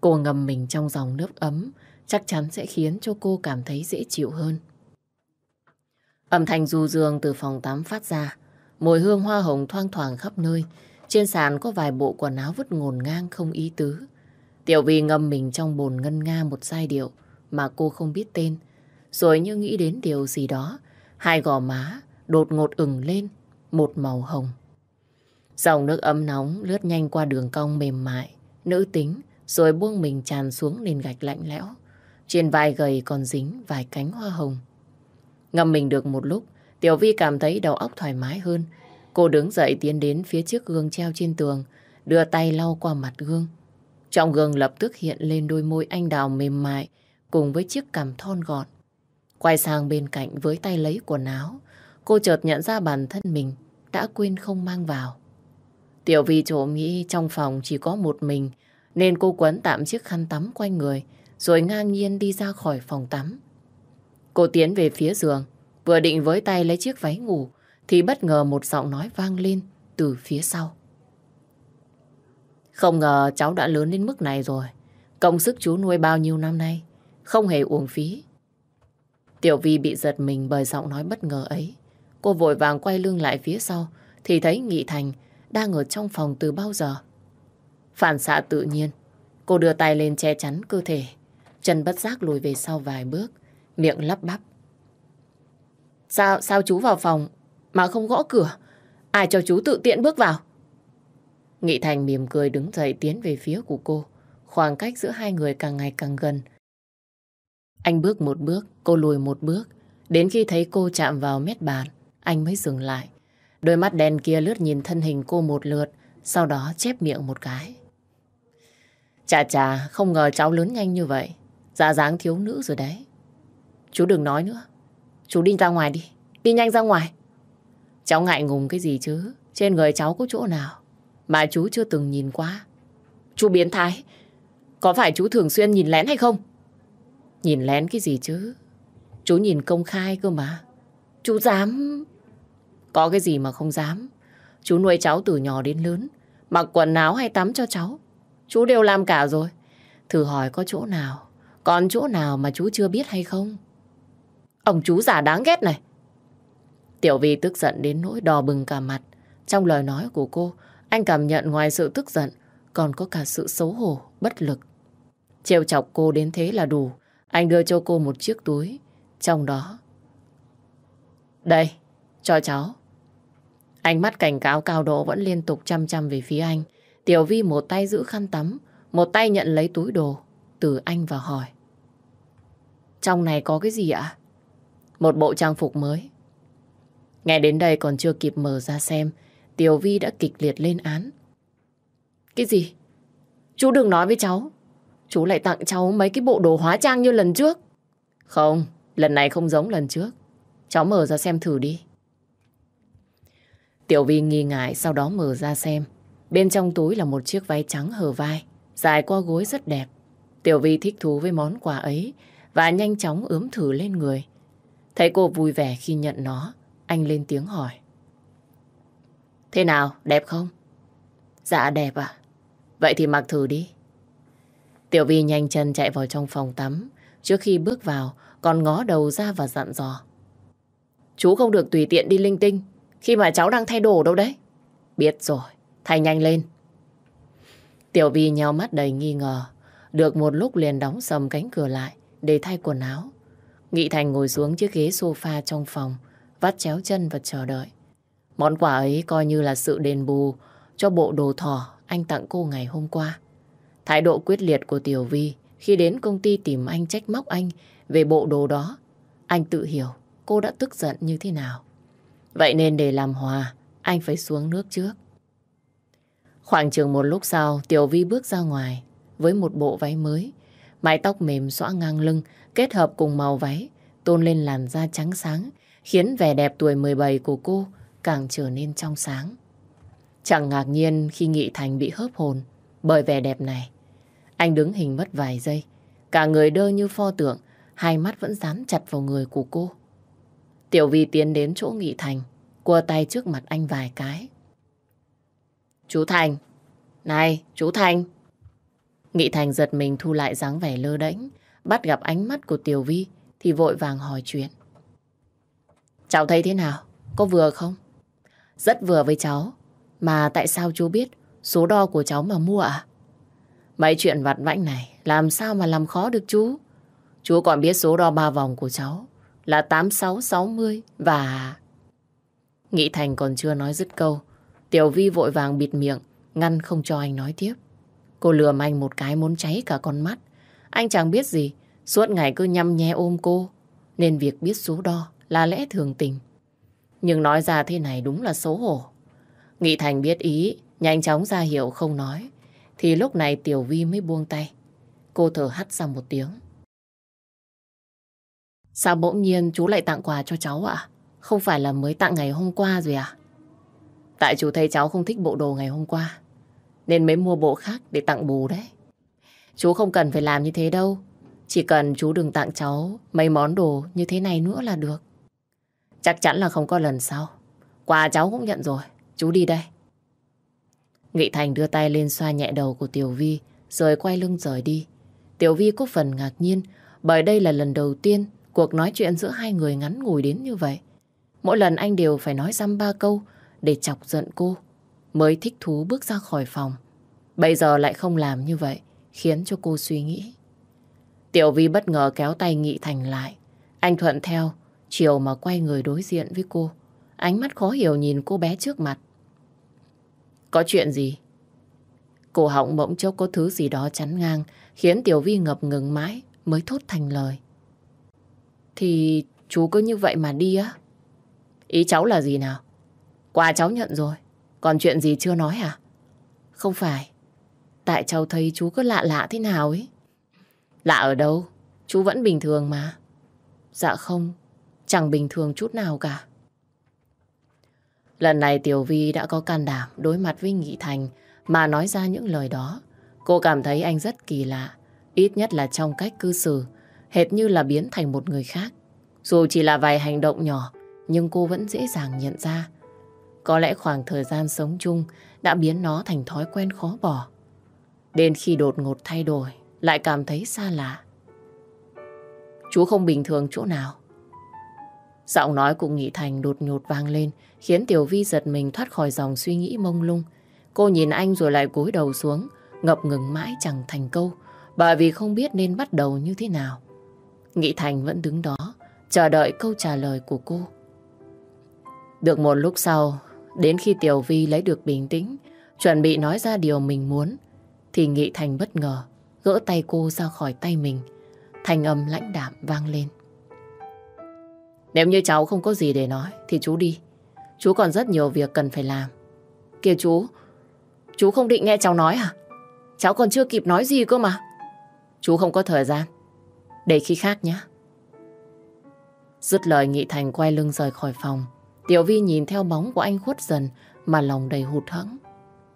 Cô ngầm mình trong dòng nước ấm chắc chắn sẽ khiến cho cô cảm thấy dễ chịu hơn. Âm thanh du dương từ phòng tắm phát ra, mùi hương hoa hồng thoang thoảng khắp nơi. Trên sàn có vài bộ quần áo vứt ngổn ngang không ý tứ. Tiểu Vi ngâm mình trong bồn ngân nga một giai điệu mà cô không biết tên. Rồi như nghĩ đến điều gì đó, hai gò má đột ngột ửng lên một màu hồng. Dòng nước ấm nóng lướt nhanh qua đường cong mềm mại, nữ tính, rồi buông mình tràn xuống nền gạch lạnh lẽo. Trên vai gầy còn dính vài cánh hoa hồng. Ngâm mình được một lúc, Tiểu Vi cảm thấy đầu óc thoải mái hơn. Cô đứng dậy tiến đến phía chiếc gương treo trên tường, đưa tay lau qua mặt gương. Trong gương lập tức hiện lên đôi môi anh đào mềm mại cùng với chiếc cằm thon gọn. Quay sang bên cạnh với tay lấy quần áo, cô chợt nhận ra bản thân mình đã quên không mang vào. Tiểu Vi trộm nghĩ trong phòng chỉ có một mình nên cô quấn tạm chiếc khăn tắm quanh người rồi ngang nhiên đi ra khỏi phòng tắm. Cô tiến về phía giường, vừa định với tay lấy chiếc váy ngủ, thì bất ngờ một giọng nói vang lên từ phía sau. Không ngờ cháu đã lớn đến mức này rồi. Công sức chú nuôi bao nhiêu năm nay, không hề uổng phí. Tiểu Vi bị giật mình bởi giọng nói bất ngờ ấy. Cô vội vàng quay lưng lại phía sau, thì thấy Nghị Thành đang ở trong phòng từ bao giờ. Phản xạ tự nhiên, cô đưa tay lên che chắn cơ thể, chân bất giác lùi về sau vài bước, miệng lắp bắp. Sao, sao chú vào phòng mà không gõ cửa? Ai cho chú tự tiện bước vào? Nghị Thành mỉm cười đứng dậy tiến về phía của cô. Khoảng cách giữa hai người càng ngày càng gần. Anh bước một bước, cô lùi một bước. Đến khi thấy cô chạm vào mét bàn, anh mới dừng lại. Đôi mắt đen kia lướt nhìn thân hình cô một lượt, sau đó chép miệng một cái. Chà chà, không ngờ cháu lớn nhanh như vậy. Dạ dáng thiếu nữ rồi đấy. Chú đừng nói nữa. Chú đi ra ngoài đi. Đi nhanh ra ngoài. Cháu ngại ngùng cái gì chứ. Trên người cháu có chỗ nào mà chú chưa từng nhìn qua. Chú biến thái. Có phải chú thường xuyên nhìn lén hay không? Nhìn lén cái gì chứ? Chú nhìn công khai cơ mà. Chú dám... Có cái gì mà không dám. Chú nuôi cháu từ nhỏ đến lớn. Mặc quần áo hay tắm cho cháu. Chú đều làm cả rồi. Thử hỏi có chỗ nào. Còn chỗ nào mà chú chưa biết hay không? Ông chú già đáng ghét này. Tiểu Vi tức giận đến nỗi đỏ bừng cả mặt. Trong lời nói của cô, anh cảm nhận ngoài sự tức giận, còn có cả sự xấu hổ, bất lực. Trêu chọc cô đến thế là đủ. Anh đưa cho cô một chiếc túi. Trong đó... Đây, cho cháu. Ánh mắt cảnh cáo cao độ vẫn liên tục chăm chăm về phía anh. Tiểu Vi một tay giữ khăn tắm, một tay nhận lấy túi đồ từ anh và hỏi. Trong này có cái gì ạ? Một bộ trang phục mới. Nghe đến đây còn chưa kịp mở ra xem, Tiểu Vi đã kịch liệt lên án. Cái gì? Chú đừng nói với cháu. Chú lại tặng cháu mấy cái bộ đồ hóa trang như lần trước. Không, lần này không giống lần trước. Cháu mở ra xem thử đi. Tiểu Vi nghi ngại sau đó mở ra xem. Bên trong túi là một chiếc váy trắng hở vai, dài qua gối rất đẹp. Tiểu Vi thích thú với món quà ấy và nhanh chóng ướm thử lên người. Thấy cô vui vẻ khi nhận nó, anh lên tiếng hỏi. Thế nào, đẹp không? Dạ đẹp à? Vậy thì mặc thử đi. Tiểu Vi nhanh chân chạy vào trong phòng tắm. Trước khi bước vào, còn ngó đầu ra và dặn dò. Chú không được tùy tiện đi linh tinh khi mà cháu đang thay đồ đâu đấy. Biết rồi, thay nhanh lên. Tiểu Vi nheo mắt đầy nghi ngờ. Được một lúc liền đóng sầm cánh cửa lại để thay quần áo. Nghị Thành ngồi xuống chiếc ghế sofa trong phòng, vắt chéo chân và chờ đợi. Món quà ấy coi như là sự đền bù cho bộ đồ thỏ anh tặng cô ngày hôm qua. Thái độ quyết liệt của Tiểu Vi khi đến công ty tìm anh trách móc anh về bộ đồ đó. Anh tự hiểu cô đã tức giận như thế nào. Vậy nên để làm hòa, anh phải xuống nước trước. Khoảng chừng một lúc sau, Tiểu Vi bước ra ngoài với một bộ váy mới. Mái tóc mềm xõa ngang lưng, kết hợp cùng màu váy, tôn lên làn da trắng sáng, khiến vẻ đẹp tuổi 17 của cô càng trở nên trong sáng. Chẳng ngạc nhiên khi Nghị Thành bị hớp hồn bởi vẻ đẹp này. Anh đứng hình mất vài giây, cả người đơ như pho tượng, hai mắt vẫn dán chặt vào người của cô. Tiểu Vi tiến đến chỗ Nghị Thành, cua tay trước mặt anh vài cái. Chú Thành! Này, chú Thành! Nghị Thành giật mình thu lại dáng vẻ lơ đễnh, bắt gặp ánh mắt của Tiểu Vi thì vội vàng hỏi chuyện. Cháu thấy thế nào? Có vừa không? Rất vừa với cháu. Mà tại sao chú biết số đo của cháu mà mua ạ? À? Mấy chuyện vặt vãnh này làm sao mà làm khó được chú? Chú còn biết số đo ba vòng của cháu là 8660 và... Nghị Thành còn chưa nói dứt câu. Tiểu Vi vội vàng bịt miệng, ngăn không cho anh nói tiếp. Cô lườm anh một cái muốn cháy cả con mắt. Anh chẳng biết gì, suốt ngày cứ nhăm nhe ôm cô, nên việc biết số đo là lẽ thường tình. Nhưng nói ra thế này đúng là xấu hổ. Nghị Thành biết ý, nhanh chóng ra hiệu không nói. Thì lúc này Tiểu Vi mới buông tay. Cô thở hắt ra một tiếng. Sao bỗng nhiên chú lại tặng quà cho cháu ạ? Không phải là mới tặng ngày hôm qua rồi à? Tại chú thấy cháu không thích bộ đồ ngày hôm qua. Nên mới mua bộ khác để tặng bù đấy. Chú không cần phải làm như thế đâu. Chỉ cần chú đừng tặng cháu mấy món đồ như thế này nữa là được. Chắc chắn là không có lần sau. Quà cháu cũng nhận rồi. Chú đi đây. Nghị Thành đưa tay lên xoa nhẹ đầu của Tiểu Vi, rồi quay lưng rời đi. Tiểu Vi có phần ngạc nhiên, bởi đây là lần đầu tiên cuộc nói chuyện giữa hai người ngắn ngủi đến như vậy. Mỗi lần anh đều phải nói dăm ba câu để chọc giận cô, mới thích thú bước ra khỏi phòng. Bây giờ lại không làm như vậy khiến cho cô suy nghĩ. Tiểu Vi bất ngờ kéo tay Nghị Thành lại. Anh thuận theo, Chiều mà quay người đối diện với cô. Ánh mắt khó hiểu nhìn cô bé trước mặt. Có chuyện gì? Cổ họng bỗng chốc có thứ gì đó chắn ngang, khiến Tiểu Vi ngập ngừng mãi, mới thốt thành lời. Thì chú cứ như vậy mà đi á? Ý cháu là gì nào? Quà cháu nhận rồi. Còn chuyện gì chưa nói à? Không phải. Tại cháu thấy chú cứ lạ lạ thế nào ấy. Lạ ở đâu? Chú vẫn bình thường mà. Dạ không, chẳng bình thường chút nào cả. Lần này Tiểu Vi đã có can đảm đối mặt với Nghị Thành mà nói ra những lời đó. Cô cảm thấy anh rất kỳ lạ, ít nhất là trong cách cư xử, hệt như là biến thành một người khác. Dù chỉ là vài hành động nhỏ, nhưng cô vẫn dễ dàng nhận ra. Có lẽ khoảng thời gian sống chung đã biến nó thành thói quen khó bỏ. Đến khi đột ngột thay đổi, lại cảm thấy xa lạ. Chú không bình thường chỗ nào. Giọng nói của Nghị Thành đột nhột vang lên, khiến Tiểu Vi giật mình thoát khỏi dòng suy nghĩ mông lung. Cô nhìn anh rồi lại cúi đầu xuống, ngập ngừng mãi chẳng thành câu, bởi vì không biết nên bắt đầu như thế nào. Nghị Thành vẫn đứng đó, chờ đợi câu trả lời của cô. Được một lúc sau, đến khi Tiểu Vi lấy được bình tĩnh, chuẩn bị nói ra điều mình muốn, thì Nghị Thành bất ngờ gỡ tay cô ra khỏi tay mình. Thành âm lãnh đạm vang lên. Nếu như cháu không có gì để nói thì chú đi. Chú còn rất nhiều việc cần phải làm. Kìa chú, chú không định nghe cháu nói à? Cháu còn chưa kịp nói gì cơ mà. Chú không có thời gian. Để khi khác nhé. Dứt lời Nghị Thành quay lưng rời khỏi phòng. Tiểu Vi nhìn theo bóng của anh khuất dần mà lòng đầy hụt hẫng.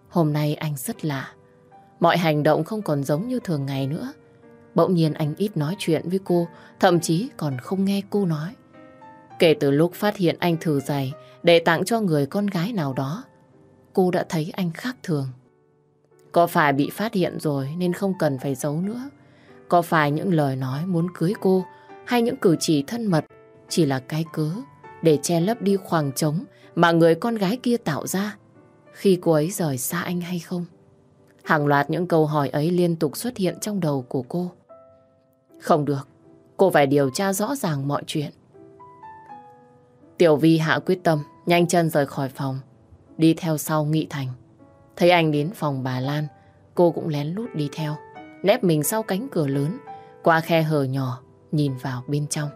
Hôm nay anh rất lạ. Mọi hành động không còn giống như thường ngày nữa. Bỗng nhiên anh ít nói chuyện với cô, thậm chí còn không nghe cô nói. Kể từ lúc phát hiện anh thử giày để tặng cho người con gái nào đó, cô đã thấy anh khác thường. Có phải bị phát hiện rồi nên không cần phải giấu nữa? Có phải những lời nói muốn cưới cô hay những cử chỉ thân mật chỉ là cái cớ để che lấp đi khoảng trống mà người con gái kia tạo ra khi cô ấy rời xa anh hay không? Hàng loạt những câu hỏi ấy liên tục xuất hiện trong đầu của cô. Không được, cô phải điều tra rõ ràng mọi chuyện. Tiểu Vi hạ quyết tâm, nhanh chân rời khỏi phòng, đi theo sau Nghị Thành. Thấy anh đến phòng bà Lan, cô cũng lén lút đi theo, nép mình sau cánh cửa lớn, qua khe hở nhỏ, nhìn vào bên trong.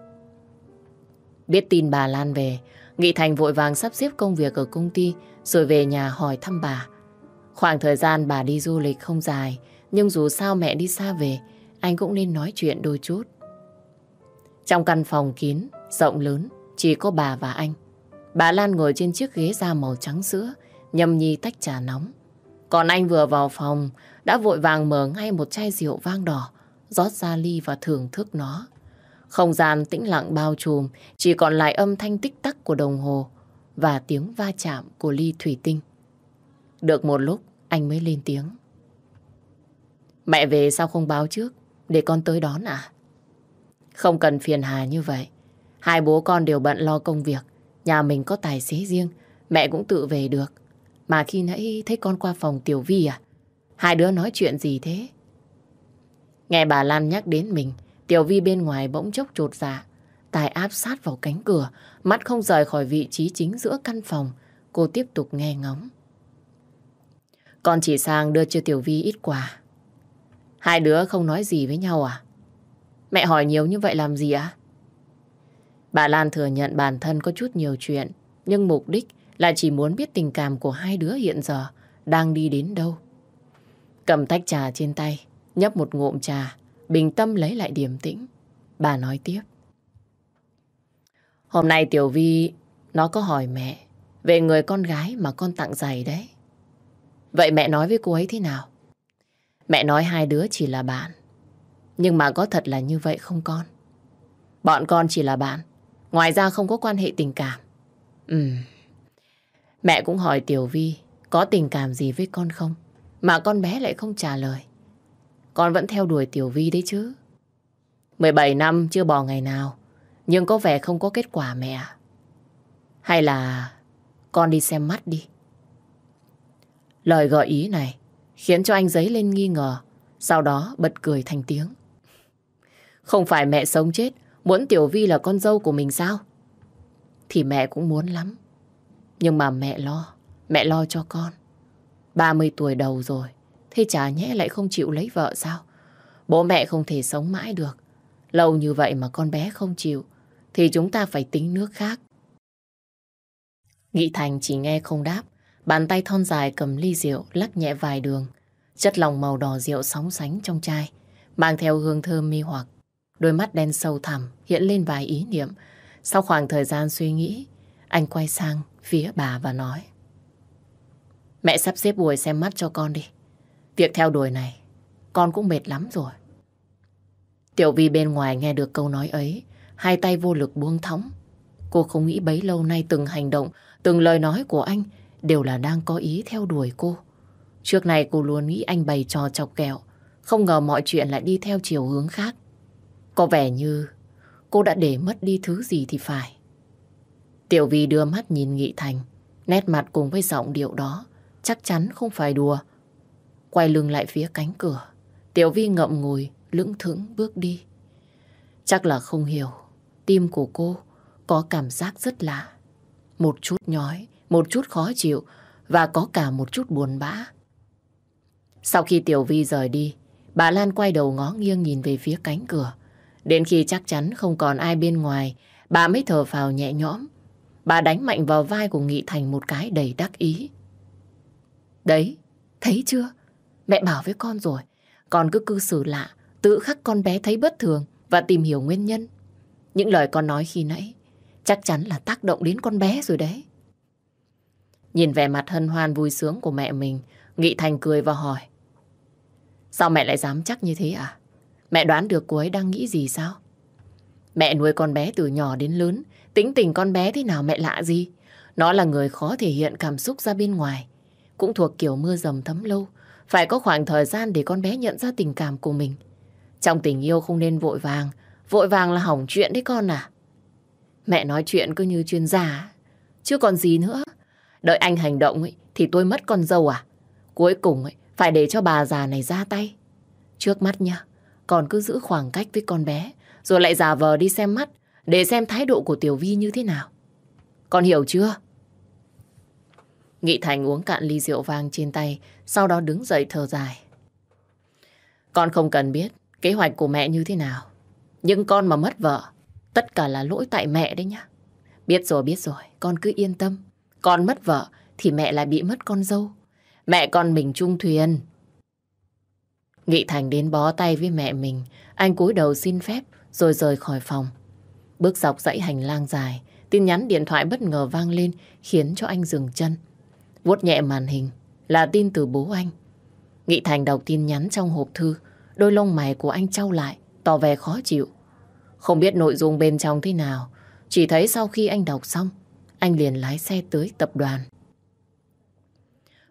Biết tin bà Lan về, Nghị Thành vội vàng sắp xếp công việc ở công ty, rồi về nhà hỏi thăm bà. Khoảng thời gian bà đi du lịch không dài, nhưng dù sao mẹ đi xa về, anh cũng nên nói chuyện đôi chút. Trong căn phòng kín, rộng lớn, chỉ có bà và anh. Bà Lan ngồi trên chiếc ghế da màu trắng sữa, nhâm nhi tách trà nóng. Còn anh vừa vào phòng, đã vội vàng mở ngay một chai rượu vang đỏ, rót ra ly và thưởng thức nó. Không gian tĩnh lặng bao trùm, chỉ còn lại âm thanh tích tắc của đồng hồ và tiếng va chạm của ly thủy tinh. Được một lúc, anh mới lên tiếng. Mẹ về sao không báo trước, để con tới đón à? Không cần phiền hà như vậy. Hai bố con đều bận lo công việc. Nhà mình có tài xế riêng, mẹ cũng tự về được. Mà khi nãy thấy con qua phòng Tiểu Vi à? Hai đứa nói chuyện gì thế? Nghe bà Lan nhắc đến mình, Tiểu Vi bên ngoài bỗng chốc trột dạ. Tài áp sát vào cánh cửa, mắt không rời khỏi vị trí chính giữa căn phòng. Cô tiếp tục nghe ngóng. Con chỉ sang đưa cho Tiểu Vi ít quà. Hai đứa không nói gì với nhau à? Mẹ hỏi nhiều như vậy làm gì ạ? Bà Lan thừa nhận bản thân có chút nhiều chuyện, nhưng mục đích là chỉ muốn biết tình cảm của hai đứa hiện giờ đang đi đến đâu. Cầm tách trà trên tay, nhấp một ngụm trà, bình tâm lấy lại điềm tĩnh. Bà nói tiếp. Hôm nay Tiểu Vi nó có hỏi mẹ về người con gái mà con tặng giày đấy. Vậy mẹ nói với cô ấy thế nào? Mẹ nói hai đứa chỉ là bạn. Nhưng mà có thật là như vậy không con? Bọn con chỉ là bạn. Ngoài ra không có quan hệ tình cảm. Ừ. Mẹ cũng hỏi Tiểu Vi, có tình cảm gì với con không? Mà con bé lại không trả lời. Con vẫn theo đuổi Tiểu Vi đấy chứ. 17 năm chưa bỏ ngày nào. Nhưng có vẻ không có kết quả mẹ Hay là con đi xem mắt đi. Lời gợi ý này khiến cho anh giấy lên nghi ngờ. Sau đó bật cười thành tiếng. Không phải mẹ sống chết muốn Tiểu Vi là con dâu của mình sao? Thì mẹ cũng muốn lắm. Nhưng mà mẹ lo, mẹ lo cho con. 30 tuổi đầu rồi, thế chả nhẽ lại không chịu lấy vợ sao? Bố mẹ không thể sống mãi được. Lâu như vậy mà con bé không chịu, thì chúng ta phải tính nước khác. Nghị Thành chỉ nghe không đáp, bàn tay thon dài cầm ly rượu lắc nhẹ vài đường. Chất lòng màu đỏ rượu sóng sánh trong chai, mang theo hương thơm mi hoặc. Đôi mắt đen sâu thẳm hiện lên vài ý niệm. Sau khoảng thời gian suy nghĩ, anh quay sang phía bà và nói. Mẹ sắp xếp buổi xem mắt cho con đi. Việc theo đuổi này, con cũng mệt lắm rồi. Tiểu Vi bên ngoài nghe được câu nói ấy, hai tay vô lực buông thõng. Cô không nghĩ bấy lâu nay từng hành động, từng lời nói của anh đều là đang có ý theo đuổi cô. Trước này cô luôn nghĩ anh bày trò chọc kẹo, không ngờ mọi chuyện lại đi theo chiều hướng khác. Có vẻ như cô đã để mất đi thứ gì thì phải. Tiểu Vi đưa mắt nhìn Nghị Thành, nét mặt cùng với giọng điệu đó, chắc chắn không phải đùa. Quay lưng lại phía cánh cửa, Tiểu Vi ngậm ngùi, lững thững bước đi. Chắc là không hiểu, tim của cô có cảm giác rất lạ. Một chút nhói, một chút khó chịu và có cả một chút buồn bã. Sau khi Tiểu Vi rời đi, bà Lan quay đầu ngó nghiêng nhìn về phía cánh cửa. Đến khi chắc chắn không còn ai bên ngoài, bà mới thở phào nhẹ nhõm. Bà đánh mạnh vào vai của Nghị Thành một cái đầy đắc ý. Đấy, thấy chưa? Mẹ bảo với con rồi, con cứ cư xử lạ, tự khắc con bé thấy bất thường và tìm hiểu nguyên nhân. Những lời con nói khi nãy chắc chắn là tác động đến con bé rồi đấy. Nhìn vẻ mặt hân hoan vui sướng của mẹ mình, Nghị Thành cười và hỏi. Sao mẹ lại dám chắc như thế à? Mẹ đoán được cô ấy đang nghĩ gì sao? Mẹ nuôi con bé từ nhỏ đến lớn, tính tình con bé thế nào mẹ lạ gì? Nó là người khó thể hiện cảm xúc ra bên ngoài. Cũng thuộc kiểu mưa dầm thấm lâu, phải có khoảng thời gian để con bé nhận ra tình cảm của mình. Trong tình yêu không nên vội vàng, vội vàng là hỏng chuyện đấy con à. Mẹ nói chuyện cứ như chuyên gia, chứ còn gì nữa. Đợi anh hành động ấy, thì tôi mất con dâu à? Cuối cùng ấy, phải để cho bà già này ra tay. Trước mắt nha, còn cứ giữ khoảng cách với con bé, rồi lại giả vờ đi xem mắt, để xem thái độ của Tiểu Vi như thế nào. Con hiểu chưa? Nghị Thành uống cạn ly rượu vang trên tay, sau đó đứng dậy thở dài. Con không cần biết kế hoạch của mẹ như thế nào. Nhưng con mà mất vợ, tất cả là lỗi tại mẹ đấy nhá. Biết rồi, biết rồi, con cứ yên tâm. Con mất vợ thì mẹ lại bị mất con dâu. Mẹ con mình chung thuyền. Nghị Thành đến bó tay với mẹ mình. Anh cúi đầu xin phép rồi rời khỏi phòng. Bước dọc dãy hành lang dài, tin nhắn điện thoại bất ngờ vang lên khiến cho anh dừng chân. vuốt nhẹ màn hình là tin từ bố anh. Nghị Thành đọc tin nhắn trong hộp thư, đôi lông mày của anh trao lại, tỏ vẻ khó chịu. Không biết nội dung bên trong thế nào, chỉ thấy sau khi anh đọc xong, anh liền lái xe tới tập đoàn.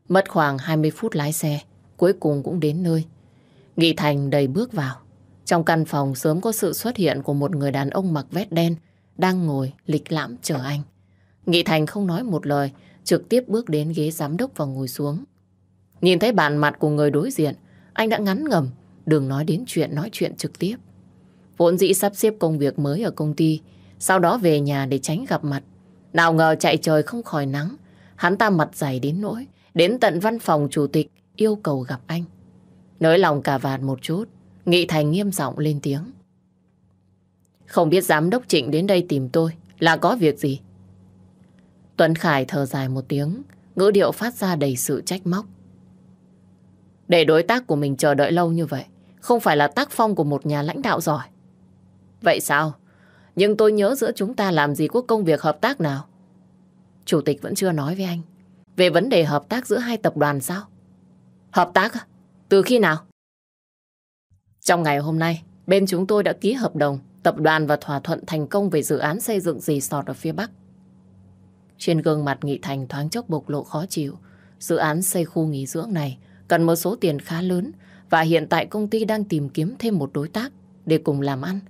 Mất khoảng 20 phút lái xe, cuối cùng cũng đến nơi. Nghị Thành đầy bước vào. Trong căn phòng sớm có sự xuất hiện của một người đàn ông mặc vest đen đang ngồi lịch lãm chờ anh. Nghị Thành không nói một lời, trực tiếp bước đến ghế giám đốc và ngồi xuống. Nhìn thấy bàn mặt của người đối diện, anh đã ngắn ngầm, đừng nói đến chuyện nói chuyện trực tiếp. Vốn dĩ sắp xếp công việc mới ở công ty, sau đó về nhà để tránh gặp mặt. Nào ngờ chạy trời không khỏi nắng, hắn ta mặt dày đến nỗi, đến tận văn phòng chủ tịch yêu cầu gặp anh. Nới lòng cả vạt một chút, Nghị Thành nghiêm giọng lên tiếng. Không biết giám đốc Trịnh đến đây tìm tôi là có việc gì? Tuấn Khải thở dài một tiếng, ngữ điệu phát ra đầy sự trách móc. Để đối tác của mình chờ đợi lâu như vậy, không phải là tác phong của một nhà lãnh đạo giỏi. Vậy sao? Nhưng tôi nhớ giữa chúng ta làm gì có công việc hợp tác nào? Chủ tịch vẫn chưa nói với anh. Về vấn đề hợp tác giữa hai tập đoàn sao? Hợp tác à? Từ khi nào? Trong ngày hôm nay, bên chúng tôi đã ký hợp đồng, tập đoàn và thỏa thuận thành công về dự án xây dựng resort ở phía Bắc. Trên gương mặt Nghị Thành thoáng chốc bộc lộ khó chịu. Dự án xây khu nghỉ dưỡng này cần một số tiền khá lớn và hiện tại công ty đang tìm kiếm thêm một đối tác để cùng làm ăn.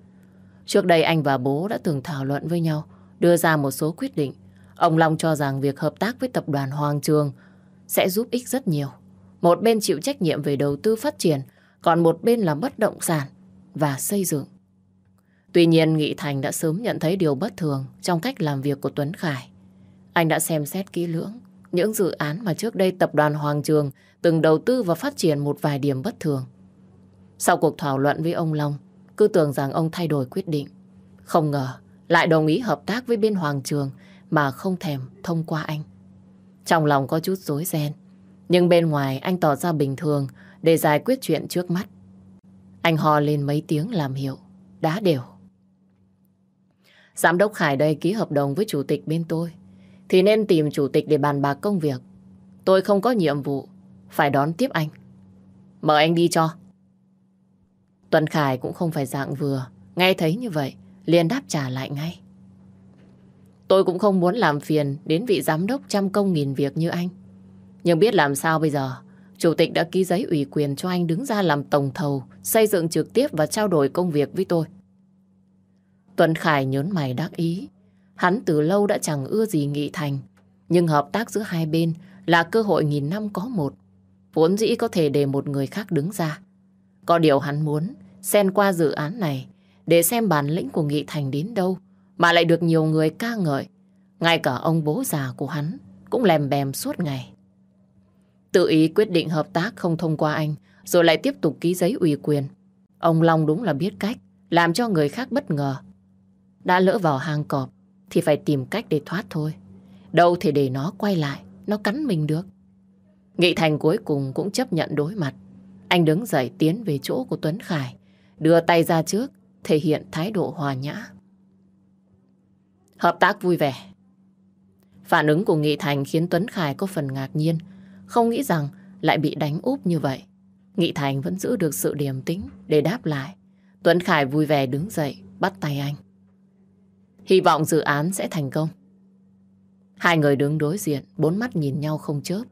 Trước đây anh và bố đã từng thảo luận với nhau, đưa ra một số quyết định. Ông Long cho rằng việc hợp tác với tập đoàn Hoàng Trường sẽ giúp ích rất nhiều. Một bên chịu trách nhiệm về đầu tư phát triển, còn một bên là bất động sản và xây dựng. Tuy nhiên, Nghị Thành đã sớm nhận thấy điều bất thường trong cách làm việc của Tuấn Khải. Anh đã xem xét kỹ lưỡng những dự án mà trước đây tập đoàn Hoàng Trường từng đầu tư và phát triển một vài điểm bất thường. Sau cuộc thảo luận với ông Long, cứ tưởng rằng ông thay đổi quyết định. Không ngờ, lại đồng ý hợp tác với bên Hoàng Trường mà không thèm thông qua anh. Trong lòng có chút rối ren, nhưng bên ngoài anh tỏ ra bình thường để giải quyết chuyện trước mắt. Anh hò lên mấy tiếng làm hiệu, đá đều. Giám đốc Khải đây ký hợp đồng với chủ tịch bên tôi, thì nên tìm chủ tịch để bàn bạc công việc. Tôi không có nhiệm vụ, phải đón tiếp anh. Mời anh đi cho. Tuấn Khải cũng không phải dạng vừa, nghe thấy như vậy, liền đáp trả lại ngay. Tôi cũng không muốn làm phiền đến vị giám đốc trăm công nghìn việc như anh. Nhưng biết làm sao bây giờ, chủ tịch đã ký giấy ủy quyền cho anh đứng ra làm tổng thầu, xây dựng trực tiếp và trao đổi công việc với tôi. Tuấn Khải nhớn mày đắc ý. Hắn từ lâu đã chẳng ưa gì Nghị Thành. Nhưng hợp tác giữa hai bên là cơ hội nghìn năm có một. Vốn dĩ có thể để một người khác đứng ra. Có điều hắn muốn xen qua dự án này để xem bản lĩnh của Nghị Thành đến đâu mà lại được nhiều người ca ngợi. Ngay cả ông bố già của hắn cũng lèm bèm suốt ngày. Tự ý quyết định hợp tác không thông qua anh rồi lại tiếp tục ký giấy ủy quyền. Ông Long đúng là biết cách làm cho người khác bất ngờ. Đã lỡ vào hang cọp thì phải tìm cách để thoát thôi. Đâu thì để nó quay lại, nó cắn mình được. Nghị Thành cuối cùng cũng chấp nhận đối mặt. Anh đứng dậy tiến về chỗ của Tuấn Khải, đưa tay ra trước, thể hiện thái độ hòa nhã. Hợp tác vui vẻ. Phản ứng của Nghị Thành khiến Tuấn Khải có phần ngạc nhiên, không nghĩ rằng lại bị đánh úp như vậy. Nghị Thành vẫn giữ được sự điềm tĩnh để đáp lại. Tuấn Khải vui vẻ đứng dậy, bắt tay anh. Hy vọng dự án sẽ thành công. Hai người đứng đối diện, bốn mắt nhìn nhau không chớp.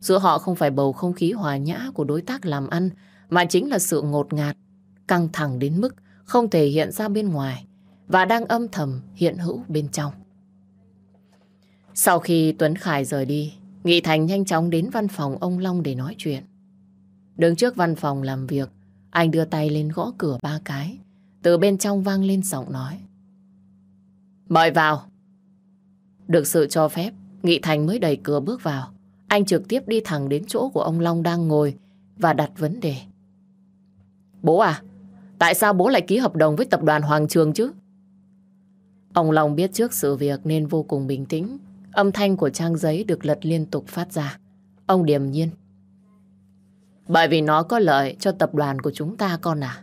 Giữa họ không phải bầu không khí hòa nhã của đối tác làm ăn, mà chính là sự ngột ngạt, căng thẳng đến mức không thể hiện ra bên ngoài và đang âm thầm hiện hữu bên trong. Sau khi Tuấn Khải rời đi, Nghị Thành nhanh chóng đến văn phòng ông Long để nói chuyện. Đứng trước văn phòng làm việc, anh đưa tay lên gõ cửa ba cái. Từ bên trong vang lên giọng nói. Mời vào. Được sự cho phép, Nghị Thành mới đẩy cửa bước vào. Anh trực tiếp đi thẳng đến chỗ của ông Long đang ngồi và đặt vấn đề. Bố à, tại sao bố lại ký hợp đồng với tập đoàn Hoàng Trường chứ? Ông Long biết trước sự việc nên vô cùng bình tĩnh. Âm thanh của trang giấy được lật liên tục phát ra. Ông điềm nhiên. Bởi vì nó có lợi cho tập đoàn của chúng ta con à.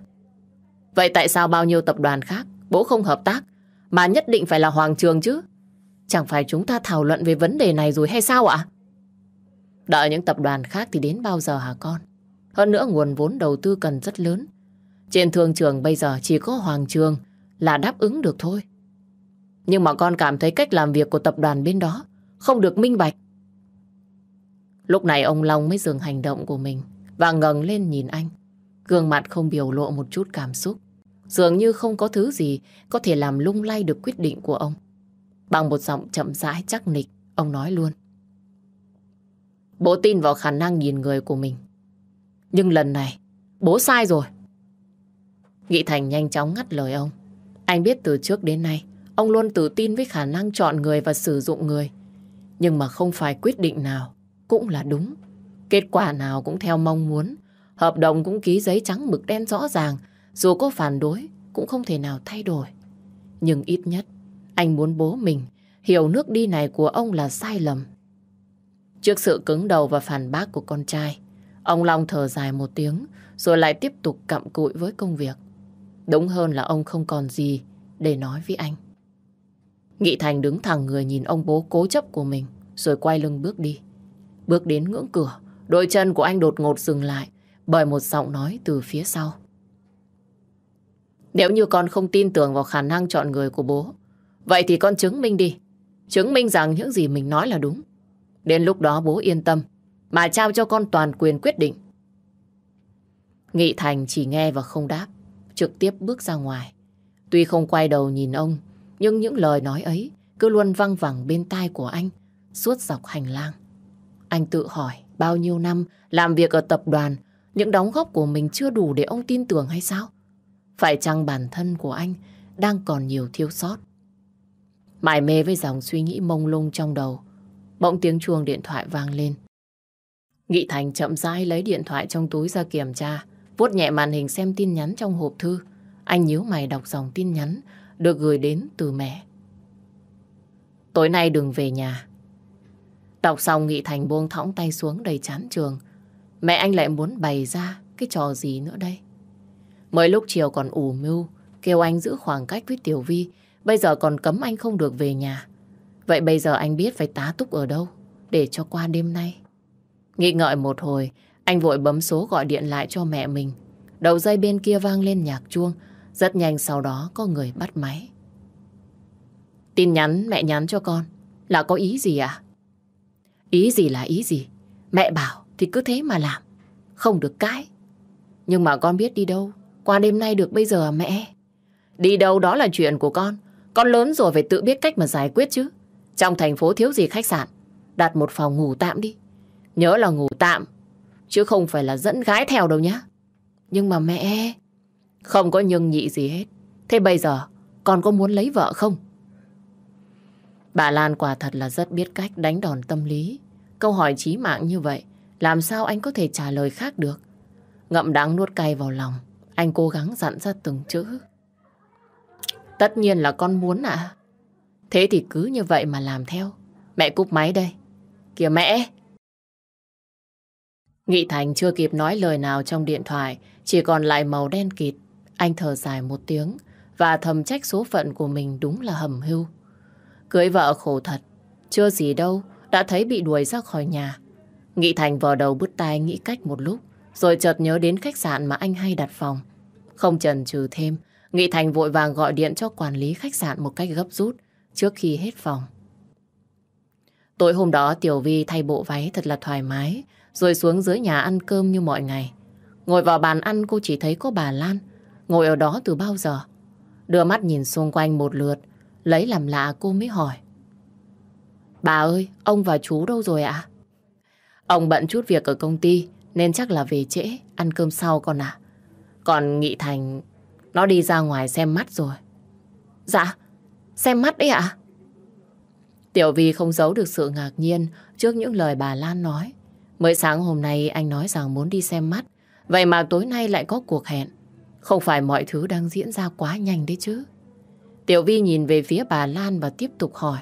Vậy tại sao bao nhiêu tập đoàn khác, bố không hợp tác, mà nhất định phải là Hoàng Trường chứ? Chẳng phải chúng ta thảo luận về vấn đề này rồi hay sao ạ? Đợi những tập đoàn khác thì đến bao giờ hả con? Hơn nữa nguồn vốn đầu tư cần rất lớn. Trên thương trường bây giờ chỉ có Hoàng Trường là đáp ứng được thôi. Nhưng mà con cảm thấy cách làm việc của tập đoàn bên đó không được minh bạch. Lúc này ông Long mới dừng hành động của mình và ngẩng lên nhìn anh. Gương mặt không biểu lộ một chút cảm xúc. Dường như không có thứ gì có thể làm lung lay được quyết định của ông. Bằng một giọng chậm rãi chắc nịch, ông nói luôn. Bố tin vào khả năng nhìn người của mình. Nhưng lần này, bố sai rồi. Nghị Thành nhanh chóng ngắt lời ông. Anh biết từ trước đến nay, ông luôn tự tin với khả năng chọn người và sử dụng người. Nhưng mà không phải quyết định nào cũng là đúng. Kết quả nào cũng theo mong muốn. Hợp đồng cũng ký giấy trắng mực đen rõ ràng. Dù có phản đối, cũng không thể nào thay đổi. Nhưng ít nhất, anh muốn bố mình hiểu nước đi này của ông là sai lầm. Trước sự cứng đầu và phản bác của con trai, ông Long thở dài một tiếng rồi lại tiếp tục cặm cụi với công việc. Đúng hơn là ông không còn gì để nói với anh. Nghị Thành đứng thẳng người nhìn ông bố cố chấp của mình rồi quay lưng bước đi. Bước đến ngưỡng cửa, đôi chân của anh đột ngột dừng lại bởi một giọng nói từ phía sau. Nếu như con không tin tưởng vào khả năng chọn người của bố, vậy thì con chứng minh đi. Chứng minh rằng những gì mình nói là đúng. Đến lúc đó bố yên tâm, mà trao cho con toàn quyền quyết định. Nghị Thành chỉ nghe và không đáp, trực tiếp bước ra ngoài. Tuy không quay đầu nhìn ông, nhưng những lời nói ấy cứ luôn văng vẳng bên tai của anh suốt dọc hành lang. Anh tự hỏi bao nhiêu năm làm việc ở tập đoàn, những đóng góp của mình chưa đủ để ông tin tưởng hay sao? Phải chăng bản thân của anh đang còn nhiều thiếu sót? Mải mê với dòng suy nghĩ mông lung trong đầu, bỗng tiếng chuông điện thoại vang lên. Nghị Thành chậm rãi lấy điện thoại trong túi ra kiểm tra, vuốt nhẹ màn hình xem tin nhắn trong hộp thư. Anh nhíu mày đọc dòng tin nhắn được gửi đến từ mẹ. Tối nay đừng về nhà. Đọc xong Nghị Thành buông thõng tay xuống đầy chán trường. Mẹ anh lại muốn bày ra cái trò gì nữa đây? Mới lúc chiều còn ủ mưu, kêu anh giữ khoảng cách với Tiểu Vi, bây giờ còn cấm anh không được về nhà. Vậy bây giờ anh biết phải tá túc ở đâu để cho qua đêm nay. Nghĩ ngợi một hồi, anh vội bấm số gọi điện lại cho mẹ mình. Đầu dây bên kia vang lên nhạc chuông, rất nhanh sau đó có người bắt máy. Tin nhắn mẹ nhắn cho con là có ý gì à? Ý gì là ý gì? Mẹ bảo thì cứ thế mà làm, không được cãi. Nhưng mà con biết đi đâu, qua đêm nay được bây giờ à mẹ? Đi đâu đó là chuyện của con, con lớn rồi phải tự biết cách mà giải quyết chứ. Trong thành phố thiếu gì khách sạn, đặt một phòng ngủ tạm đi. Nhớ là ngủ tạm, chứ không phải là dẫn gái theo đâu nhá. Nhưng mà mẹ, không có nhưng nhị gì hết. Thế bây giờ, con có muốn lấy vợ không? Bà Lan quả thật là rất biết cách đánh đòn tâm lý. Câu hỏi chí mạng như vậy, làm sao anh có thể trả lời khác được? Ngậm đắng nuốt cay vào lòng, anh cố gắng dặn ra từng chữ. Tất nhiên là con muốn ạ. Thế thì cứ như vậy mà làm theo. Mẹ cúp máy đây. Kìa mẹ! Nghị Thành chưa kịp nói lời nào trong điện thoại, chỉ còn lại màu đen kịt. Anh thở dài một tiếng và thầm trách số phận của mình đúng là hầm hưu. Cưới vợ khổ thật, chưa gì đâu, đã thấy bị đuổi ra khỏi nhà. Nghị Thành vò đầu bứt tai nghĩ cách một lúc, rồi chợt nhớ đến khách sạn mà anh hay đặt phòng. Không chần chừ thêm, Nghị Thành vội vàng gọi điện cho quản lý khách sạn một cách gấp rút trước khi hết phòng. Tối hôm đó Tiểu Vi thay bộ váy thật là thoải mái, rồi xuống dưới nhà ăn cơm như mọi ngày. Ngồi vào bàn ăn cô chỉ thấy có bà Lan, ngồi ở đó từ bao giờ. Đưa mắt nhìn xung quanh một lượt, lấy làm lạ cô mới hỏi. Bà ơi, ông và chú đâu rồi ạ? Ông bận chút việc ở công ty, nên chắc là về trễ, ăn cơm sau con ạ. Còn Nghị Thành, nó đi ra ngoài xem mắt rồi. Dạ, xem mắt đấy ạ? Tiểu Vi không giấu được sự ngạc nhiên trước những lời bà Lan nói. Mới sáng hôm nay anh nói rằng muốn đi xem mắt, vậy mà tối nay lại có cuộc hẹn. Không phải mọi thứ đang diễn ra quá nhanh đấy chứ. Tiểu Vi nhìn về phía bà Lan và tiếp tục hỏi.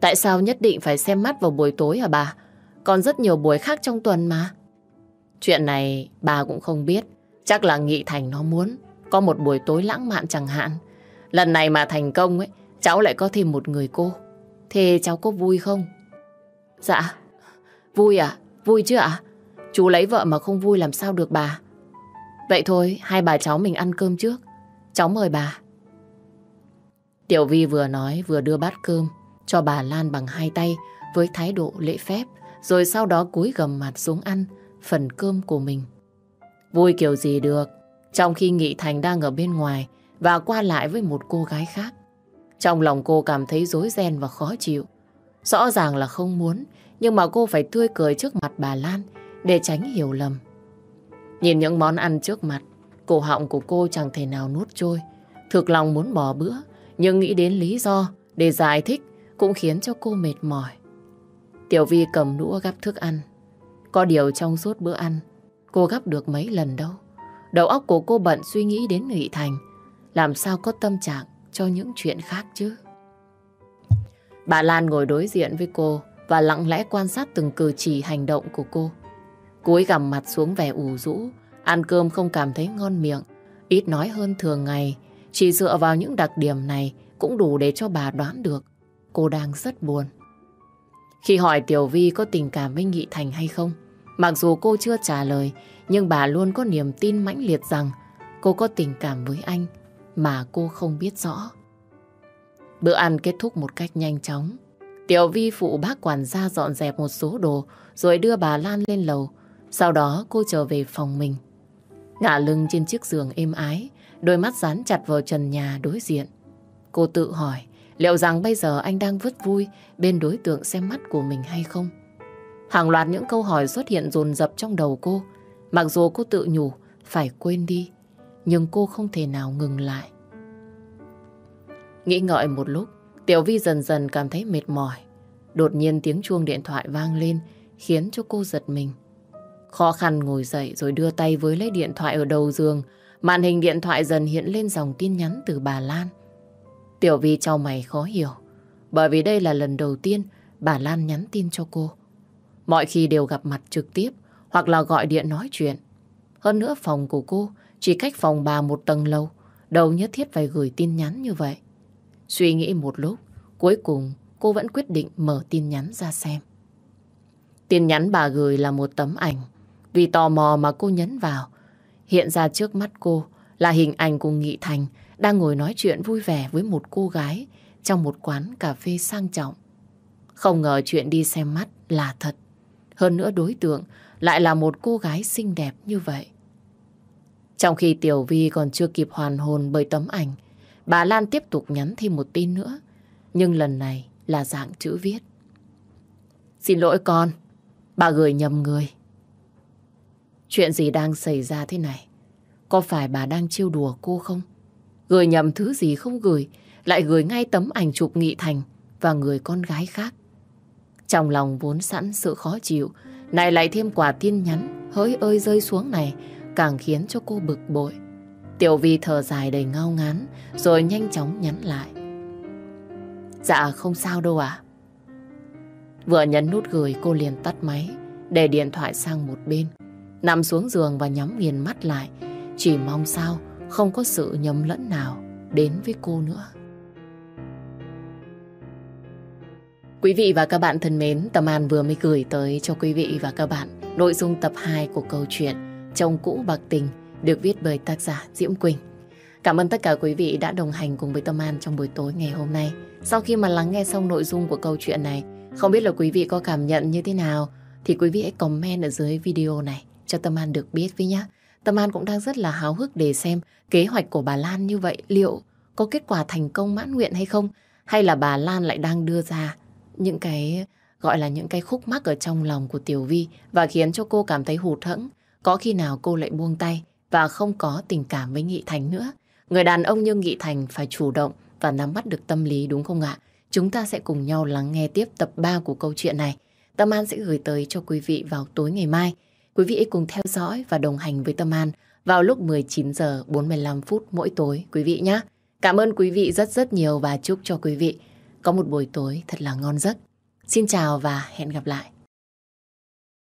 Tại sao nhất định phải xem mắt vào buổi tối hả bà? Còn rất nhiều buổi khác trong tuần mà. Chuyện này bà cũng không biết. Chắc là Nghị Thành nó muốn có một buổi tối lãng mạn chẳng hạn. Lần này mà thành công ấy, cháu lại có thêm một người cô. Thế cháu có vui không? Dạ, vui à? Vui chứ ạ? Chú lấy vợ mà không vui làm sao được bà? Vậy thôi, hai bà cháu mình ăn cơm trước. Cháu mời bà. Tiểu Vi vừa nói vừa đưa bát cơm cho bà Lan bằng hai tay với thái độ lễ phép, rồi sau đó cúi gầm mặt xuống ăn phần cơm của mình. Vui kiểu gì được, trong khi Nghị Thành đang ở bên ngoài và qua lại với một cô gái khác. Trong lòng cô cảm thấy rối ren và khó chịu. Rõ ràng là không muốn, nhưng mà cô phải tươi cười trước mặt bà Lan để tránh hiểu lầm. Nhìn những món ăn trước mặt, cổ họng của cô chẳng thể nào nuốt trôi. Thực lòng muốn bỏ bữa, nhưng nghĩ đến lý do để giải thích cũng khiến cho cô mệt mỏi. Tiểu Vi cầm đũa gắp thức ăn. Có điều trong suốt bữa ăn, cô gắp được mấy lần đâu. Đầu óc của cô bận suy nghĩ đến Nghị Thành. Làm sao có tâm trạng cho những chuyện khác chứ? Bà Lan ngồi đối diện với cô và lặng lẽ quan sát từng cử chỉ hành động của cô. Cúi gằm mặt xuống vẻ ủ rũ, ăn cơm không cảm thấy ngon miệng, ít nói hơn thường ngày. Chỉ dựa vào những đặc điểm này cũng đủ để cho bà đoán được cô đang rất buồn. Khi hỏi Tiểu Vi có tình cảm với Nghị Thành hay không, mặc dù cô chưa trả lời, nhưng bà luôn có niềm tin mãnh liệt rằng cô có tình cảm với anh mà cô không biết rõ. Bữa ăn kết thúc một cách nhanh chóng. Tiểu Vi phụ bác quản gia dọn dẹp một số đồ rồi đưa bà Lan lên lầu. Sau đó cô trở về phòng mình. Ngả lưng trên chiếc giường êm ái, đôi mắt dán chặt vào trần nhà đối diện. Cô tự hỏi liệu rằng bây giờ anh đang vứt vui bên đối tượng xem mắt của mình hay không? Hàng loạt những câu hỏi xuất hiện dồn dập trong đầu cô. Mặc dù cô tự nhủ phải quên đi, nhưng cô không thể nào ngừng lại. Nghĩ ngợi một lúc, Tiểu Vi dần dần cảm thấy mệt mỏi. Đột nhiên tiếng chuông điện thoại vang lên, khiến cho cô giật mình. Khó khăn ngồi dậy rồi đưa tay với lấy điện thoại ở đầu giường. Màn hình điện thoại dần hiện lên dòng tin nhắn từ bà Lan. Tiểu Vi cho mày khó hiểu. Bởi vì đây là lần đầu tiên bà Lan nhắn tin cho cô. Mọi khi đều gặp mặt trực tiếp hoặc là gọi điện nói chuyện. Hơn nữa phòng của cô Chỉ cách phòng bà một tầng lâu, đâu nhất thiết phải gửi tin nhắn như vậy. Suy nghĩ một lúc, cuối cùng cô vẫn quyết định mở tin nhắn ra xem. Tin nhắn bà gửi là một tấm ảnh. Vì tò mò mà cô nhấn vào. Hiện ra trước mắt cô là hình ảnh của Nghị Thành đang ngồi nói chuyện vui vẻ với một cô gái trong một quán cà phê sang trọng. Không ngờ chuyện đi xem mắt là thật. Hơn nữa đối tượng lại là một cô gái xinh đẹp như vậy. Trong khi Tiểu Vi còn chưa kịp hoàn hồn bởi tấm ảnh, bà Lan tiếp tục nhắn thêm một tin nữa. Nhưng lần này là dạng chữ viết. Xin lỗi con, bà gửi nhầm người. Chuyện gì đang xảy ra thế này? Có phải bà đang trêu đùa cô không? Gửi nhầm thứ gì không gửi, lại gửi ngay tấm ảnh chụp Nghị Thành và người con gái khác. Trong lòng vốn sẵn sự khó chịu, này lại thêm quả tin nhắn hỡi ơi rơi xuống này, càng khiến cho cô bực bội. Tiểu Vi thở dài đầy ngao ngán, rồi nhanh chóng nhắn lại. Dạ không sao đâu ạ. Vừa nhấn nút gửi cô liền tắt máy, để điện thoại sang một bên. Nằm xuống giường và nhắm nghiền mắt lại, chỉ mong sao không có sự nhầm lẫn nào đến với cô nữa. Quý vị và các bạn thân mến, Tâm An vừa mới gửi tới cho quý vị và các bạn nội dung tập 2 của câu chuyện Chồng cũ bạc tình được viết bởi tác giả Diễm Quỳnh. Cảm ơn tất cả quý vị đã đồng hành cùng với Tâm An trong buổi tối ngày hôm nay. Sau khi mà lắng nghe xong nội dung của câu chuyện này, không biết là quý vị có cảm nhận như thế nào thì quý vị hãy comment ở dưới video này cho Tâm An được biết với nhé. Tâm An cũng đang rất là háo hức để xem kế hoạch của bà Lan như vậy liệu có kết quả thành công mãn nguyện hay không hay là bà Lan lại đang đưa ra những cái gọi là những cái khúc mắc ở trong lòng của Tiểu Vi và khiến cho cô cảm thấy hụt hẫng. Có khi nào cô lại buông tay và không có tình cảm với Nghị Thành nữa. Người đàn ông như Nghị Thành phải chủ động và nắm bắt được tâm lý, đúng không ạ? Chúng ta sẽ cùng nhau lắng nghe tiếp tập 3 của câu chuyện này. Tâm An sẽ gửi tới cho quý vị vào tối ngày mai. Quý vị cùng theo dõi và đồng hành với Tâm An vào lúc 19 giờ 45 phút mỗi tối, quý vị nhé. Cảm ơn quý vị rất rất nhiều và chúc cho quý vị có một buổi tối thật là ngon giấc. Xin chào và hẹn gặp lại.